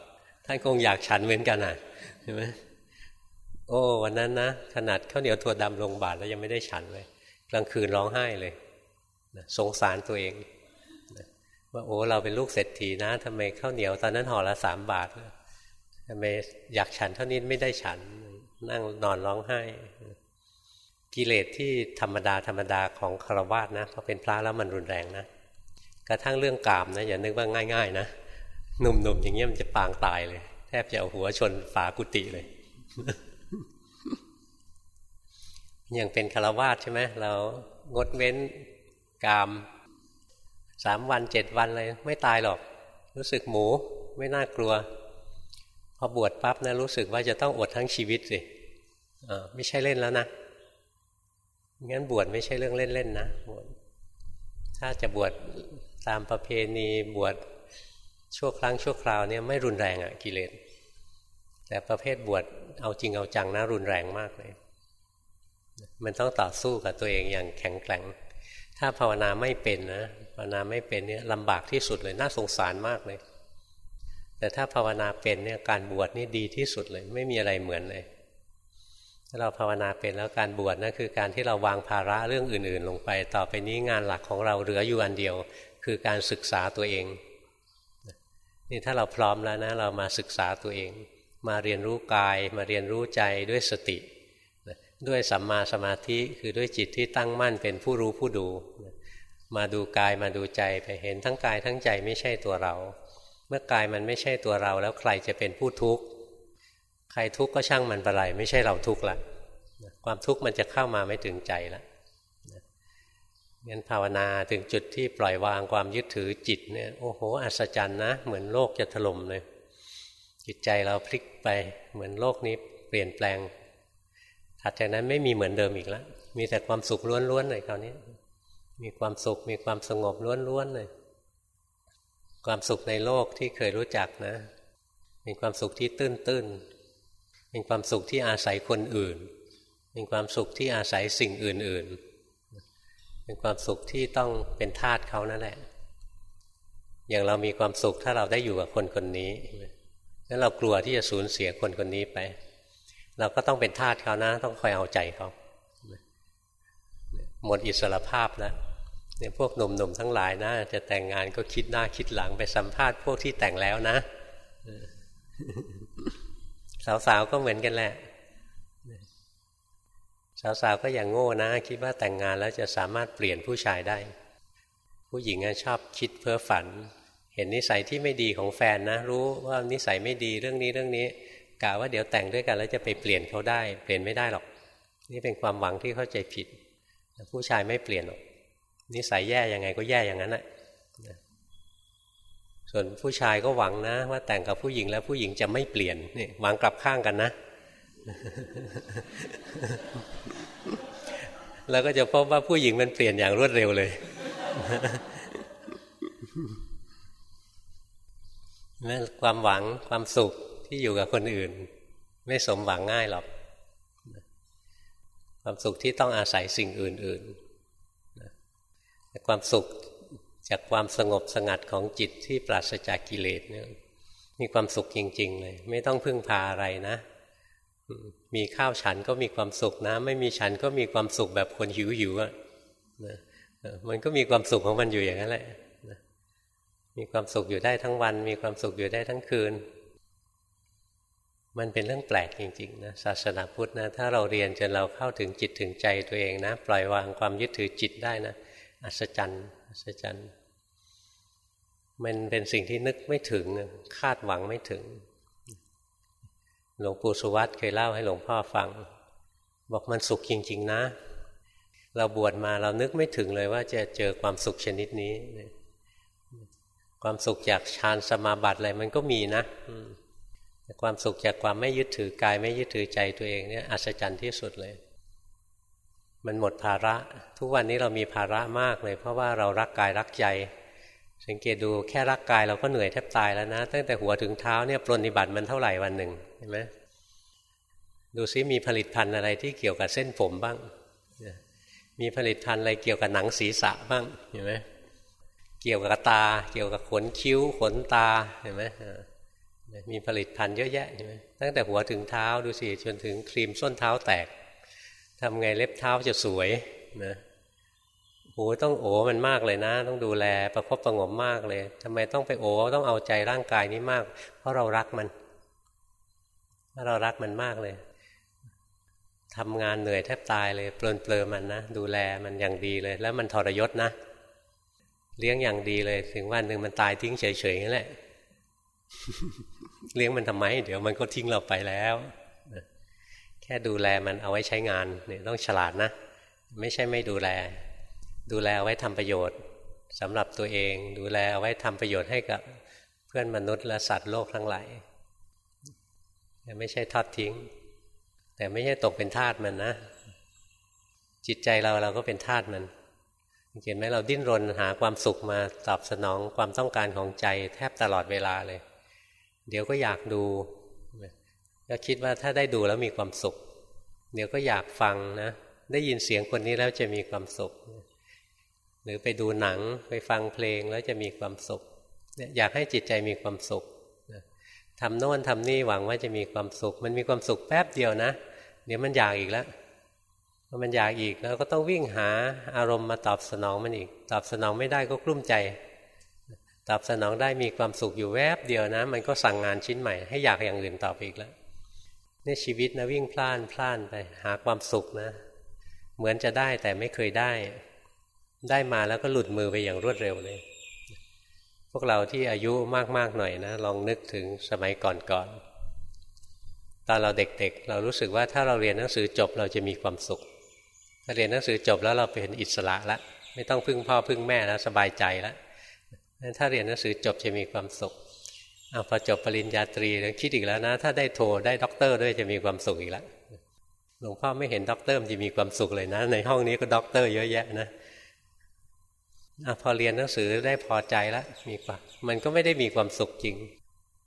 ท่านคงอยากฉันเหมือนกันอะใช่ไหมโอ้วันนั้นนะขนาดข้าวเหนียวถั่วดำลงบาทแล้วยังไม่ได้ฉันเลยกลางคืนร้องไห้เลยสงสารตัวเองว่าโอ้เราเป็นลูกเศรษฐีนะทำไมข้าวเหนียวตอนนั้นห่อละสามบาททำไมอยากฉันเท่านี้ไม่ได้ฉัน นั่งนอนร้องไห้ กิเลสที่ธรรมดาธรรมดาของคารวะนะพอเป็นพระแล้วมันรุนแรงนะกระทั่งเรื่องกามนะอย่านึกว่าง่าย ๆ นะหนุ่มๆอย่างเงี้ยมันจะปางตายเลย แทบจะเอาหัวชนฝากุฏิเลยอย่างเป็นคารวาสใช่ไหมเรางดเว้นกามสามวันเจ็ดวันเลยไม่ตายหรอก รู้สึกหมูไม่น่ากลัว พอบวชปั๊บนะรู้สึกว่าจะต้องอดทั้งชีวิตสิไม่ใช่เล่นแล้วนะงั้นบวชไม่ใช่เรื่องเล่นๆนะบวชถ้าจะบวชตามประเพณีบวชชั่วครั้งชั่วคราวเนี่ยไม่รุนแรงอะกิเลสแต่ประเภทบวชเอาจริงเอาจังนะรุนแรงมากเลย มันต้องต่อสู้กับตัวเองอย่างแข็งแกร่ง ถ้าภาวนาไม่เป็นนะภาวนาไม่เป็นเนี่ยลำบากที่สุดเลยน่าสงสารมากเลย แต่ถ้าภาวนาเป็นเนี่ยการบวชนี่ดีที่สุดเลย ไม่มีอะไรเหมือนเลยถ้าเราภาวนาเป็นแล้วการบวชนั่นคือการที่เราวางภาระเรื่องอื่น ๆ ลงไป ต่อไปนี้งานหลักของเราเหลืออยู่อันเดียว คือการศึกษาตัวเองนี่ถ้าเราพร้อมแล้วนะเรามาศึกษาตัวเอง มาเรียนรู้กายมาเรียนรู้ใจด้วยสติ ด้วยสัมมาสมาธิคือด้วยจิตที่ตั้งมั่นเป็นผู้รู้ผู้ดู มาดูกายมาดูใจไปเห็นทั้งกายทั้งใจไม่ใช่ตัวเรา เมื่อกายมันไม่ใช่ตัวเราแล้วใครจะเป็นผู้ทุกข์ใครทุกข์ก็ช่างมันไปไรไม่ใช่เราทุกข์ละความทุกข์มันจะเข้ามาไม่ถึงใจละงั้นภาวนาถึงจุดที่ปล่อยวางความยึดถือจิตเนี่ยโอ้โหอัศจรรย์นะ เหมือนโลกจะถล่มเลย จิตใจเราพลิกไปเหมือนโลกนี้เปลี่ยนแปลง ถัดจากนั้นไม่มีเหมือนเดิมอีกแล้วมีแต่ความสุขล้วนๆเลยคราวนี้ มีความสุขมีความสงบล้วนๆเลย ความสุขในโลกที่เคยรู้จักนะเป็นความสุขที่ตื้นๆเป็นความสุขที่อาศัยคนอื่นเป็นความสุขที่อาศัยสิ่งอื่นๆเป็นความสุขที่ต้องเป็นทาสเขานั่นแหละ อย่างเรามีความสุขถ้าเราได้อยู่กับคนคนนี้แล้วเรากลัวที่จะสูญเสียคนคนนี้ไป เราก็ต้องเป็นทาสเขานะ ต้องคอยเอาใจเขาหมดอิสรภาพแล้ว เนี่ยพวกหนุ่มๆทั้งหลายนะจะแต่งงานก็คิดหน้าคิดหลังไปสัมภาษณ์พวกที่แต่งแล้วนะสาวๆก็เหมือนกันแหละสาวๆก็อย่างโง่นะ คิดว่าแต่งงานแล้วจะสามารถเปลี่ยนผู้ชายได้ ผู้หญิงชอบคิดเพ้อฝัน เห็นนิสัยที่ไม่ดีของแฟนนะ รู้ว่านิสัยไม่ดีเรื่องนี้เรื่องนี้กะว่าเดี๋ยวแต่งด้วยกันแล้วจะไปเปลี่ยนเขาได้ เปลี่ยนไม่ได้หรอก นี่เป็นความหวังที่เข้าใจผิด ผู้ชายไม่เปลี่ยนหรอก นิสัยแย่ยังไงก็แย่อย่างนั้นแหละส่วนผู้ชายก็หวังนะ ว่าแต่งกับผู้หญิงแล้วผู้หญิงจะไม่เปลี่ยนนี่หวังกลับข้างกันนะ แล้วก็จะพบว่าผู้หญิงมันเปลี่ยนอย่างรวดเร็วเลยนั่นความหวังความสุขที่อยู่กับคนอื่น ไม่สมหวังง่ายหรอก ความสุขที่ต้องอาศัยสิ่งอื่น ๆ แต่ความสุขจากความสงบสงัดของจิตที่ปราศจากกิเลสเนี่ยมีความสุขจริง ๆ เลย ไม่ต้องพึ่งพาอะไรนะ มีข้าวฉันก็มีความสุขนะ ไม่มีฉันก็มีความสุขแบบคนหิวหิวอะมันก็มีความสุขของมันอยู่อย่างนั้นแหละมีความสุขอยู่ได้ทั้งวัน มีความสุขอยู่ได้ทั้งคืน มันเป็นเรื่องแปลกจริงๆนะศาสนาพุทธนะถ้าเราเรียนจนเราเข้าถึงจิตถึงใจตัวเองนะ ปล่อยวางความยึดถือจิตได้นะ อัศจรรย์อัศจรรย์ มันเป็นสิ่งที่นึกไม่ถึงคาดหวังไม่ถึง หลวงปู่สุวัตเคยเล่าให้หลวงพ่อฟัง บอกมันสุขจริง ๆ นะ เราบวชมาเรานึกไม่ถึงเลยว่าจะเจอความสุขชนิดนี้ ความสุขจากฌานสมาบัติอะไรมันก็มีนะแต่ความสุขจากความไม่ยึดถือกายไม่ยึดถือใจตัวเองเนี่ยอัศจรรย์ที่สุดเลย มันหมดภาระ ทุกวันนี้เรามีภาระมากเลย เพราะว่าเรารักกายรักใจ สังเกตดูแค่รักกายเราก็เหนื่อยแทบตายแล้วนะ ตั้งแต่หัวถึงเท้าเนี่ยปรนิบัติมันเท่าไหร่วันหนึ่งเห็นไหมดูซิมีผลิตภัณฑ์อะไรที่เกี่ยวกับเส้นผมบ้าง มีผลิตภัณฑ์อะไรเกี่ยวกับหนังศีรษะบ้างเห็นไหมเกี่ยวกับตา เกี่ยวกับขนคิ้วขนตาเห็นไหมมีผลิตภัณฑ์เยอะแยะใช่ไหมตั้งแต่หัวถึงเท้าดูสิจนถึงครีมส้นเท้าแตก ทำไงเล็บเท้าจะสวยนะโอ้ต้องโอมันมากเลยนะ ต้องดูแลประคบประงมมากเลยทำไมต้องไปโอต้องเอาใจร่างกายนี้มาก เพราะเรารักมันเพราะเรารักมันมากเลยทำงานเหนื่อยแทบตายเลยเปลินเปลือมันนะดูแลมันอย่างดีเลย แล้วมันทรยศนะ เลี้ยงอย่างดีเลย ถึงวันหนึ่งมันตายทิ้งเฉยๆนั่นแหละ เลี้ยงมันทำไม เดี๋ยวมันก็ทิ้งเราไปแล้ว ค่ดูแลมันเอาไว้ใช้งานเนี่ยต้องฉลาดนะ ไม่ใช่ไม่ดูแล ดูแลเอาไว้ทำประโยชน์สำหรับตัวเอง ดูแลเอาไว้ทำประโยชน์ให้กับเพื่อนมนุษย์และสัตว์โลกทั้งหลายไม่ใช่ทอดทิ้ง แต่ไม่ใช่ตกเป็นทาสมันนะจิตใจเราเราก็เป็นทาสมันเห็นไหมเราดิ้นรนหาความสุขมาตอบสนองความต้องการของใจแทบตลอดเวลาเลย เดี๋ยวก็อยากดู ก็คิดว่าถ้าได้ดูแล้วมีความสุข เดี๋ยวก็อยากฟังนะ ได้ยินเสียงคนนี้แล้วจะมีความสุข หรือไปดูหนังไปฟังเพลงแล้วจะมีความสุข อยากให้จิตใจมีความสุขทำโน่นทำนี่หวังว่าจะมีความสุข มันมีความสุขแป๊บเดียวนะ เดี๋ยวมันอยากอีกแล้วพอมันอยากอีกแล้วก็ต้องวิ่งหาอารมณ์มาตอบสนองมันอีก ตอบสนองไม่ได้ก็กลุ้มใจ ตอบสนองได้มีความสุขอยู่แวบเดียวนะ มันก็สั่งงานชิ้นใหม่ให้อยากอย่างอื่นตอบอีกแล้ว นี่ชีวิตนะวิ่งพล่านพล่านไป หาความสุขนะ เหมือนจะได้แต่ไม่เคยได้ ได้มาแล้วก็หลุดมือไปอย่างรวดเร็วเลย พวกเราที่อายุมากๆหน่อยนะ ลองนึกถึงสมัยก่อนๆตอนเราเด็กๆเเรารู้สึกว่าถ้าเราเรียนหนังสือจบเราจะมีความสุขถ้าเรียนหนังสือจบแล้วเราเป็นอิสระล้วไม่ต้องพึ่งพ่อพึ่งแม่แล้วสบายใจแล้วถ้าเรียนหนังสือจบจะมีความสุข เอาพอจบปริญญาตรีแล้วคิดอีกแล้วนะ ถ้าได้โทได้ด็อกเตอร์ด้วยจะมีความสุขอีกแล้วหลวงพ่อไม่เห็นด็อกเตอร์จะมีความสุขเลยนะ ในห้องนี้ก็ด็อกเตอร์เยอะแยะนะอพอเรียนหนังสือได้พอใจแล้วมีกว่ามันก็ไม่ได้มีความสุขจริง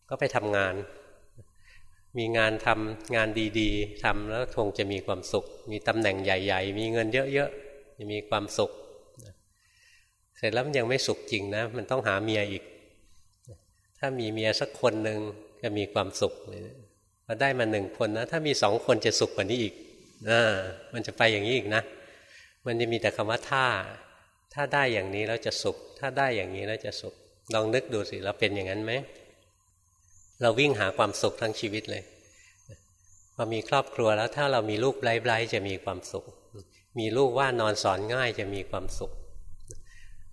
ก็ไปทำงาน มีงานทำงานดีๆทำแล้วคงจะมีความสุข มีตำแหน่งใหญ่ ๆ มีเงินเยอะๆจะมีความสุข เสร็จแล้วมันยังไม่สุขจริงนะ มันต้องหาเมียอีก ถ้ามีเมียสักคนหนึ่งจะมีความสุขเลยพอได้มาหนึ่งคนนะ ถ้ามีสองคนจะสุขกว่านี้อีกอ่ามันจะไปอย่างนี้อีกนะ มันจะมีแต่คำว่าท่าถ้าได้อย่างนี้แล้วจะสุข ถ้าได้อย่างนี้แล้วจะสุข ลองนึกดูสิเราเป็นอย่างนั้นไหม เราวิ่งหาความสุขทั้งชีวิตเลยพอมีครอบครัวแล้วถ้าเรามีลูกไร้ๆจะมีความสุข มีลูกว่านอนสอนง่ายจะมีความสุข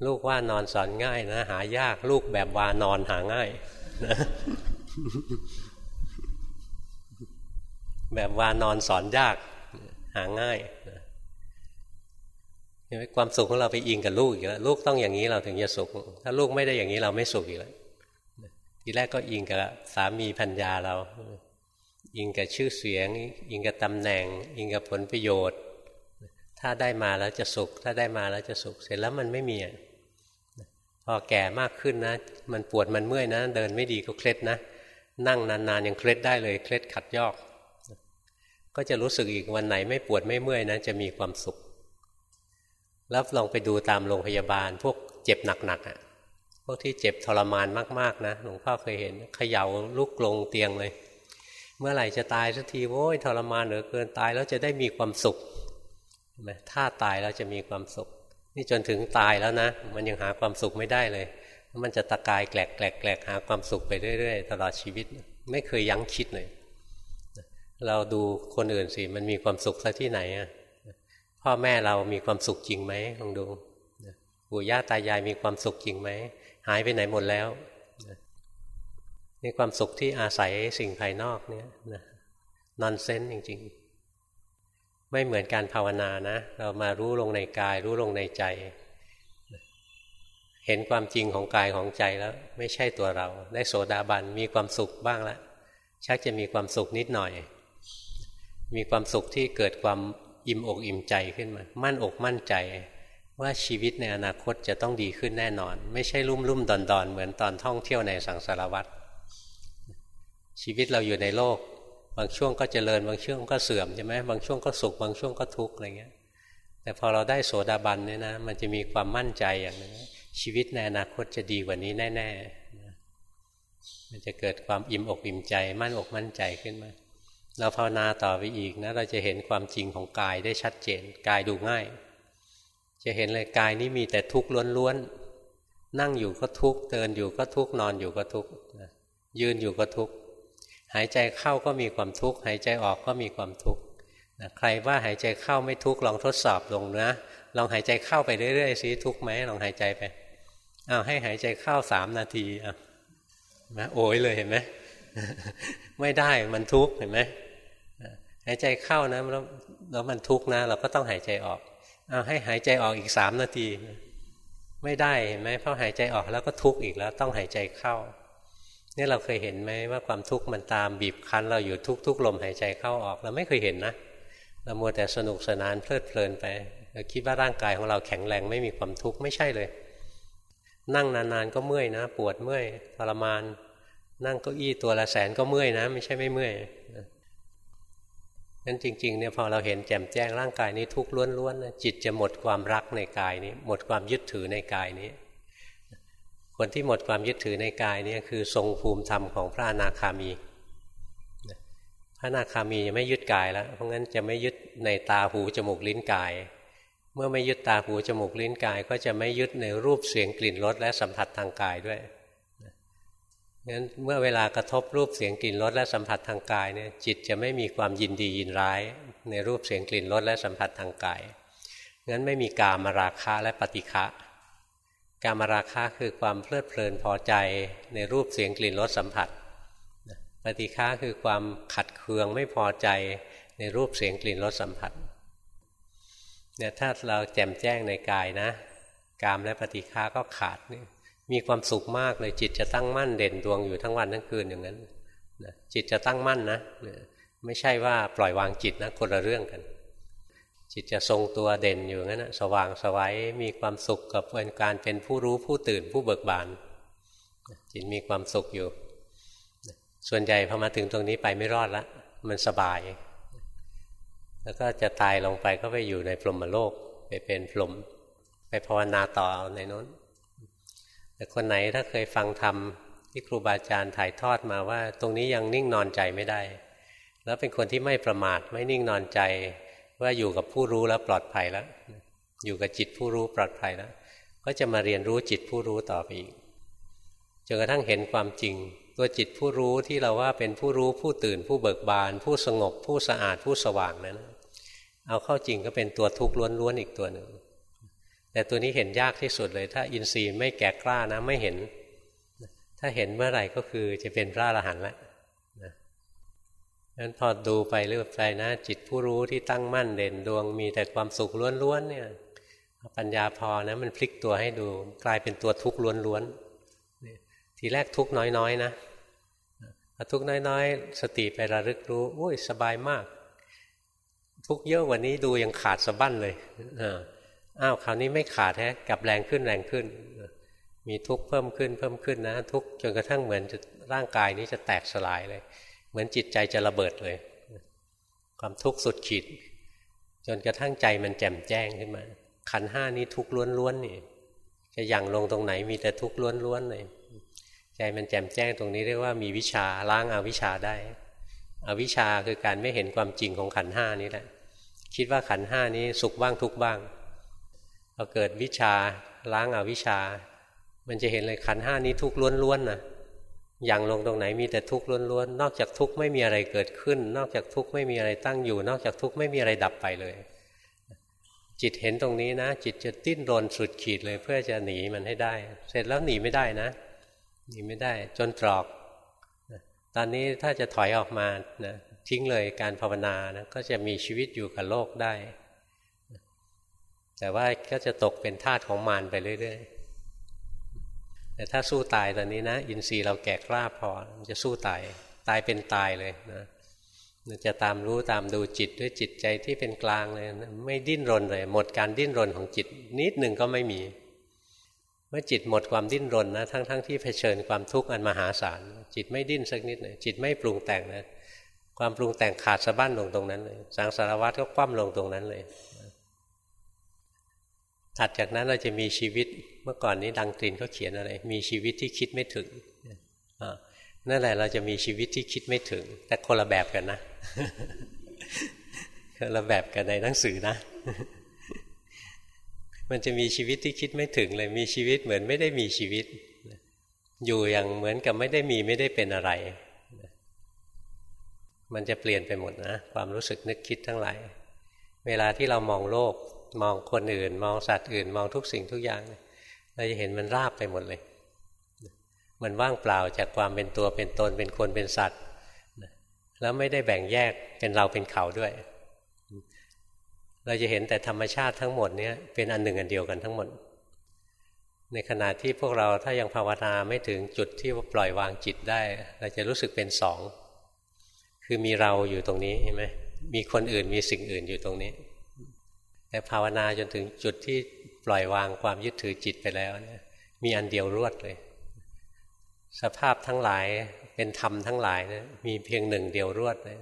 ลูกว่านอนสอนง่ายนะหายากลูกแบบวานอนหาง่ายแบบวานอนสอนยากหาง่ายความสุขของเราไปอิงกับลูกอีกแล้วลูกต้องอย่างนี้เราถึงจะสุข ถ้าลูกไม่ได้อย่างนี้เราไม่สุขอีกแล้วทีแรกก็อิงกับสามีพัญญาเรา อิงกับชื่อเสียง อิงกับตำแหน่ง อิงกับผลประโยชน์ ถ้าได้มาแล้วจะสุข ถ้าได้มาแล้วจะสุข เสร็จแล้วมันไม่มี พอแก่มากขึ้นนะ มันปวดมันเมื่อยนะ เดินไม่ดีก็เคล็ดนะ นั่งนานๆยังเคล็ดได้เลยเคล็ดขัดยอก ก็จะรู้สึกอีกวันไหนไม่ปวดไม่เมื่อยนะ จะมีความสุข แล้วลองไปดูตามโรงพยาบาล พวกเจ็บหนักๆอะพวกที่เจ็บทรมานมากๆนะหลวงพ่อเคยเห็นเขย่าลุกลงเตียงเลย เมื่อไหร่จะตายสักทีโว้ยทรมานเหลือเกินตายแล้วจะได้มีความสุขไหมถ้าตายแล้วจะมีความสุข นี่จนถึงตายแล้วนะ มันยังหาความสุขไม่ได้เลย มันจะตะกายแกลกแกลกแกลกหาความสุขไปเรื่อยๆ ตลอดชีวิต ไม่เคยยั้งคิดเลย เราดูคนอื่นสิ มันมีความสุขซะที่ไหนอะพ่อแม่เรามีความสุขจริงไหมลองดูปู่ย่าตายายมีความสุขจริงไหม หายไปไหนหมดแล้วนี่ความสุขที่อาศัยสิ่งภายนอกเนี่ยนอนเซนจริง ๆ ไม่เหมือนการภาวนานะ เรามารู้ลงในกาย รู้ลงในใจ เห็นความจริงของกายของใจแล้ว ไม่ใช่ตัวเรา ได้โสดาบันมีความสุขบ้างแล้วชักจะมีความสุขนิดหน่อย มีความสุขที่เกิดความอิ่มอกอิ่มใจขึ้นมา มั่นอกมั่นใจ ว่าชีวิตในอนาคตจะต้องดีขึ้นแน่นอน ไม่ใช่ลุ่มลุ่มดอนดอนเหมือนตอนท่องเที่ยวในสังสารวัตรชีวิตเราอยู่ในโลก บางช่วงก็เจริญ บางช่วงก็เสื่อมใช่ไหมบางช่วงก็สุข บางช่วงก็ทุกข์อะไรเงี้ย แต่พอเราได้โสดาบันเนี่ยนะ มันจะมีความมั่นใจอย่างนึงชีวิตในอนาคตจะดีกว่านี้แน่ๆมันจะเกิดความอิ่มอกอิ่มใจ มั่นอกมั่นใจขึ้นมา เราภาวนาต่อไปอีกนะ เราจะเห็นความจริงของกายได้ชัดเจน กายดูง่าย จะเห็นเลยกายนี้มีแต่ทุกข์ล้วนๆ นั่งอยู่ก็ทุกข์ เดินอยู่ก็ทุกข์ นอนอยู่ก็ทุกข์ ยืนอยู่ก็ทุกข์ หายใจเข้าก็มีความทุกข์ หายใจออกก็มีความทุกข์ใครว่าหายใจเข้าไม่ทุกข์ลองทดสอบลงนะลองหายใจเข้าไปเรื่อยๆสิทุกข์ไหมลองหายใจไปอ้าวให้หายใจเข้าสามนาทีอะนะโอยเลยเห็นไหมไม่ได้มันทุกข์เห็นไหมหายใจเข้านะแล้วแล้วมันทุกข์นะ เราก็ต้องหายใจออกเอาให้หายใจออกอีกสามนาที ไม่ได้เห็นไหมเพราะหายใจออกแล้วก็ทุกข์อีกแล้ว ต้องหายใจเข้า นี่เราเคยเห็นไหมว่าความทุกข์มันตามบีบคั้น เราอยู่ทุกๆลมหายใจเข้าออกเราไม่เคยเห็นนะเรามัวแต่สนุกสนานเพลิดเพลินไปคิดว่าร่างกายของเราแข็งแรงไม่มีความทุกข์ไม่ใช่เลย นั่งนานๆก็เมื่อยนะ ปวดเมื่อยทรมาน นั่งเก้าอี้ตัวละแสนก็เมื่อยนะ ไม่ใช่ไม่เมื่อยนั้นจริงๆเนี่ยพอเราเห็นแจ่มแจ้งร่างกายนี้ทุกข์ล้วนๆจิตจะหมดความรักในกายนี้ หมดความยึดถือในกายนี้ คนที่หมดความยึดถือในกายนี่คือทรงภูมิธรรมของพระอนาคามี พระอนาคามีจะไม่ยึดกายแล้ว เพราะงั้นจะไม่ยึดในตาหูจมูกลิ้นกาย เมื่อไม่ยึดตาหูจมูกลิ้นกาย ก็จะไม่ยึดในรูปเสียงกลิ่นรสและสัมผัสทางกายด้วยงั้นเมื่อเวลากระทบรูปเสียงกลิ่นรสและสัมผัสทางกายเนี่ยจิตจะไม่มีความยินดียินร้าย ในรูปเสียงกลิ่นรสและสัมผัสทางกายงั้นไม่มีกามราคะและปฏิฆะ การมาราคะคือความเพลิดเพลินพอใจในรูปเสียงกลิ่นรสสัมผัสปฏิฆาคือความขัดเคืองไม่พอใจในรูปเสียงกลิ่นรสสัมผัสเนี่ยถ้าเราแจ่มแจ้งในกายนะกามและปฏิฆาก็ขาดนี่มีความสุขมากเลยจิตจะตั้งมั่นเด่นดวงอยู่ทั้งวันทั้งคืนอย่างนั้นจิตจะตั้งมั่นนะไม่ใช่ว่าปล่อยวางจิตนะคนละเรื่องกัน จิตจะทรงตัวเด่นอยู่งั้นนะสว่างสวัยมีความสุขกับการเป็นผู้รู้ผู้ตื่นผู้เบิกบาน จิตมีความสุขอยู่ ส่วนใหญ่พอมาถึงตรงนี้ไปไม่รอดละมันสบาย แล้วก็จะตายลงไปก็ไปอยู่ในพรหมโลก ไปเป็นพรหมไปภาวนาต่อในนั้น แต่คนไหนถ้าเคยฟังธรรมที่ครูบาอาจารย์ถ่ายทอดมาว่า ตรงนี้ยังนิ่งนอนใจไม่ได้ แล้วเป็นคนที่ไม่ประมาทไม่นิ่งนอนใจ ว่าอยู่กับผู้รู้แล้วปลอดภัยแล้ว อยู่กับจิตผู้รู้ปลอดภัยแล้ว ก็จะมาเรียนรู้จิตผู้รู้ต่อไปอีกจนกระทั่งเห็นความจริง ตัวจิตผู้รู้ที่เราว่าเป็นผู้รู้ผู้ตื่นผู้เบิกบาน ผู้สงบ ผู้สะอาดผู้สว่างนั้นเอาเข้าจริงก็เป็นตัวทุกข์ล้วนๆอีกตัวหนึ่งแต่ตัวนี้เห็นยากที่สุดเลย ถ้าอินทรีย์ไม่แก่กล้านะไม่เห็น ถ้าเห็นเมื่อไหร่ก็คือจะเป็นพระอรหันต์แล้ว นั้นพอดูไปเรื่อยไปนะ จิตผู้รู้ที่ตั้งมั่นเด่นดวง มีแต่ความสุขล้วนๆเนี่ยปัญญาพอนะมันพลิกตัวให้ดูกลายเป็นตัวทุกข์ล้วนๆทีแรกทุกข์น้อยๆนะพอทุกข์น้อยๆ สติไประลึกรู้โอ้ยสบายมาก ทุกข์เยอะกว่านี้ดูยังขาดสะบั้นเลยอ้าวคราวนี้ไม่ขาดแฮะกลับแรงขึ้นแรงขึ้น มีทุกข์เพิ่มขึ้นเพิ่มขึ้นนะ ทุกข์จนกระทั่งเหมือนร่างกายนี้จะแตกสลายเลย มือนจิตใจจะระเบิดเลย ความทุกข์สุดขีด จนกระทั่งใจมันแจ่มแจ้งขึ้นมา ขันห้านี้ทุกข์ล้วนๆนี่ จะยั่งลงตรงไหนมีแต่ทุกข์ล้วนๆเลยใจมันแจ่มแจ้งตรงนี้เรียกว่ามีวิชาล้างอาวิชาได้อวิชาคือการไม่เห็นความจริงของขันห้านี้แหละ คิดว่าขันห้านี้สุขบ้างทุกบ้างพอเกิดวิชาล้างอาวิชามันจะเห็นเลยขันห้านี้ทุกข์ล้วนๆนะ อย่างลงตรงไหนมีแต่ทุกข์ล้วนๆ นอกจากทุกข์ไม่มีอะไรเกิดขึ้น นอกจากทุกข์ไม่มีอะไรตั้งอยู่ นอกจากทุกข์ไม่มีอะไรดับไปเลย จิตเห็นตรงนี้นะ จิตจะติ้นรนสุดขีดเลย เพื่อจะหนีมันให้ได้ เสร็จแล้วหนีไม่ได้นะ หนีไม่ได้ จนตรอก ตอนนี้ถ้าจะถอยออกมานะทิ้งเลยการภาวนานะก็จะมีชีวิตอยู่กับโลกได้ แต่ว่าก็จะตกเป็นทาสของมารไปเรื่อยๆ แต่ถ้าสู้ตายตอนนี้นะ อินทรีย์เราแก่กล้าพอจะสู้ตายตายเป็นตายเลยนะจะตามรู้ตามดูจิตด้วยจิตใจที่เป็นกลางเลยนะไม่ดิ้นรนเลย หมดการดิ้นรนของจิต นิดหนึ่งก็ไม่มี เมื่อจิตหมดความดิ้นรนนะ ทั้งๆทที่เผชิญความทุกข์อันมหาศาลจิตไม่ดิ้นสักนิดเลยจิตไม่ปรุงแต่งนะความปรุงแต่งขาดสะบั้นลงตรงนั้นเลยสังสารวัตรก็คว่ำลงตรงนั้นเลยถัดจากนั้นเราจะมีชีวิต มื่อก่อนนี้ดังตรินเขาเขียนอะไร มีชีวิตที่คิดไม่ถึงนั่นแหละเราจะมีชีวิตที่คิดไม่ถึง แต่คนละแบบกันนะคนละแบบกันในหนังสือนะ มันจะมีชีวิตที่คิดไม่ถึงเลยมีชีวิตเหมือนไม่ได้มีชีวิต อยู่อย่างเหมือนกับไม่ได้มีไม่ได้เป็นอะไร มันจะเปลี่ยนไปหมดนะ ความรู้สึกนึกคิดทั้งหลาย เวลาที่เรามองโลก มองคนอื่น มองสัตว์อื่น มองทุกสิ่งทุกอย่างเราจะเห็นมันราบไปหมดเลย มันว่างเปล่าจากความเป็นตัวเป็นตนเป็นคนเป็นสัตว์แล้วไม่ได้แบ่งแยกเป็นเราเป็นเขาด้วย เราจะเห็นแต่ธรรมชาติทั้งหมดนี้เป็นอันหนึ่งอันเดียวกันทั้งหมด ในขณะที่พวกเราถ้ายังภาวนาไม่ถึงจุดที่ปล่อยวางจิตได้ เราจะรู้สึกเป็นสอง คือมีเราอยู่ตรงนี้เห็นไหมมีคนอื่นมีสิ่งอื่นอยู่ตรงนี้ แต่ภาวนาจนถึงจุดที่ ล่อยวางความยึดถือจิตไปแล้วเนี่ยมีอันเดียวรวดเลย สภาพทั้งหลายเป็นธรรมทั้งหลายนะมีเพียงหนึ่งเดียวรวดเลย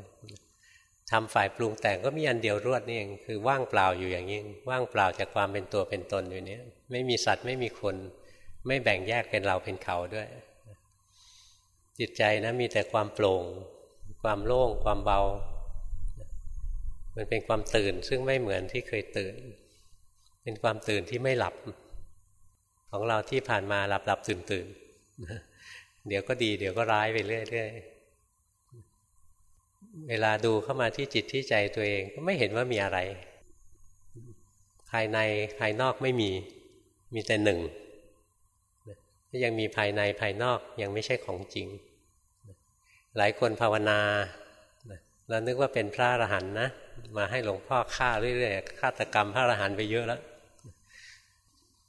ทำฝ่ายปรุงแต่งก็มีอันเดียวรวดนี่เองคือว่างเปล่าอยู่อย่างนี้ว่างเปล่าจากความเป็นตัวเป็นตนอยู่เนี้ยไม่มีสัตว์ไม่มีคน ไม่แบ่งแยกเป็นเราเป็นเขาด้วย จิตใจนะมีแต่ความโปร่ง ความโล่ง ความเบา มันเป็นความตื่นซึ่งไม่เหมือนที่เคยตื่น เป็นความตื่นที่ไม่หลับ ของเราที่ผ่านมาหลับหลับตื่นตื่นเดี๋ยวก็ดี เดี๋ยวก็ร้ายไปเรื่อยๆเวลาดูเข้ามาที่จิตที่ใจตัวเองก็ไม่เห็นว่ามีอะไร ภายในภายนอกไม่มี มีแต่หนึ่งยังมีภายในภายนอกยังไม่ใช่ของจริง หลายคนภาวนาแล้วนึกว่าเป็นพระอรหันต์นะ มาให้หลวงพ่อฆ่าเรื่อยๆฆาตกรรมพระอรหันต์ไปเยอะแล้ว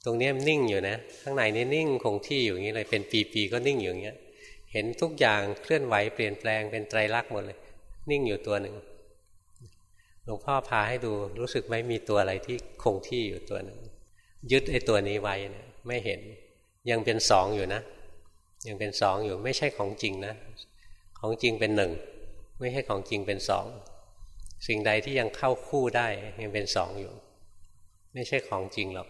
ตรงนี้นิ่งอยู่นะ ข้างในนี่นิ่งคงที่อยู่อย่างนี้เลยเป็นปีๆก็นิ่งอยู่อย่างเงี้ย เห็นทุกอย่างเคลื่อนไหวเปลี่ยนแปลงเป็นไตรลักษณ์หมดเลย นิ่งอยู่ตัวหนึ่งหลวงพ่อพาให้ดูรู้สึกไหมมีตัวอะไรที่คงที่อยู่ตัวหนึ่งยึดไอ้ตัวนี้ไว้เนี่ยไม่เห็นยังเป็นสองอยู่นะ ยังเป็นสองอยู่ไม่ใช่ของจริงนะ ของจริงเป็นหนึ่งไม่ใช่ของจริงเป็นสองสิ่งใดที่ยังเข้าคู่ได้ยังเป็นสองอยู่ ไม่ใช่ของจริงหรอก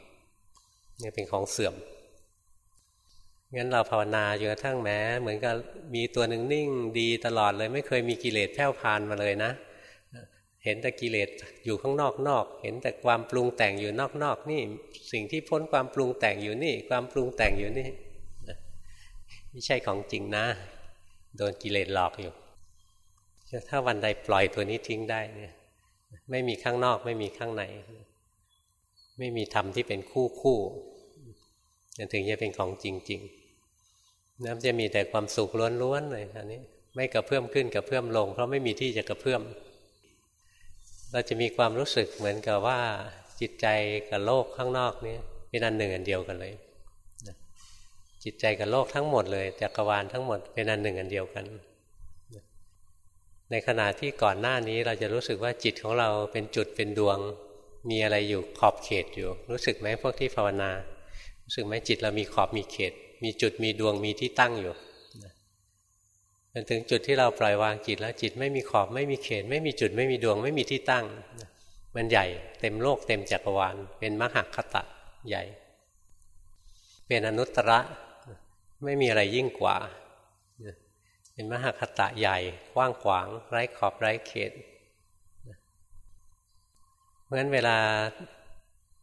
นี่ยเป็นของเสื่อมงั้นเราภาวนาจนกระทั่งแม้ เหมือนกับมีตัวหนึ่งนิ่งดีตลอดเลย ไม่เคยมีกิเลสแผ่วพานมาเลยนะ เห็นแต่กิเลสอยู่ข้างนอกนอก เห็นแต่ความปรุงแต่งอยู่นอกนอกนี่ สิ่งที่พ้นความปรุงแต่งอยู่นี่ ความปรุงแต่งอยู่นี่ไม่ใช่ของจริงนะ โดนกิเลสหลอกอยู่ถ้าวันใดปล่อยตัวนี้ทิ้งได้เนี่ย ไม่มีข้างนอกไม่มีข้างใน ไม่มีธรรมที่เป็นคู่คู่ถึงจะเป็นของจริงๆน้ำจะมีแต่ความสุขล้วนๆเลยอันนี้ ไม่กระเพื่อมขึ้นกระเพื่อมลง เพราะไม่มีที่จะกระเพื่อม เราจะมีความรู้สึกเหมือนกับว่าจิตใจกับโลกข้างนอกนี้เป็นอันหนึ่งอันเดียวกันเลยจิตใจกับโลกทั้งหมดเลยจักรวาลทั้งหมดเป็นอันหนึ่งอันเดียวกัน ในขณะที่ก่อนหน้านี้เราจะรู้สึกว่าจิตของเราเป็นจุดเป็นดวง มีอะไรอยู่ขอบเขตอยู่ รู้สึกไหมพวกที่ภาวนา รู้สึกไหมจิตเรามีขอบมีเขต มีจุดมีดวงมีที่ตั้งอยู่จนถึงจุดที่เราปล่อยวางจิตแล้วจิตไม่มีขอบไม่มีเขต ไม่มีจุดไม่มีดวงไม่มีที่ตั้ง มันใหญ่เต็มโลกเต็มจักรวาล เป็นมหคตะใหญ่ เป็นอนุตตระไม่มีอะไรยิ่งกว่า เป็นมหคตะใหญ่กว้างขวาง ไร้ขอบไร้เขต เพราะฉะนั้นเวลา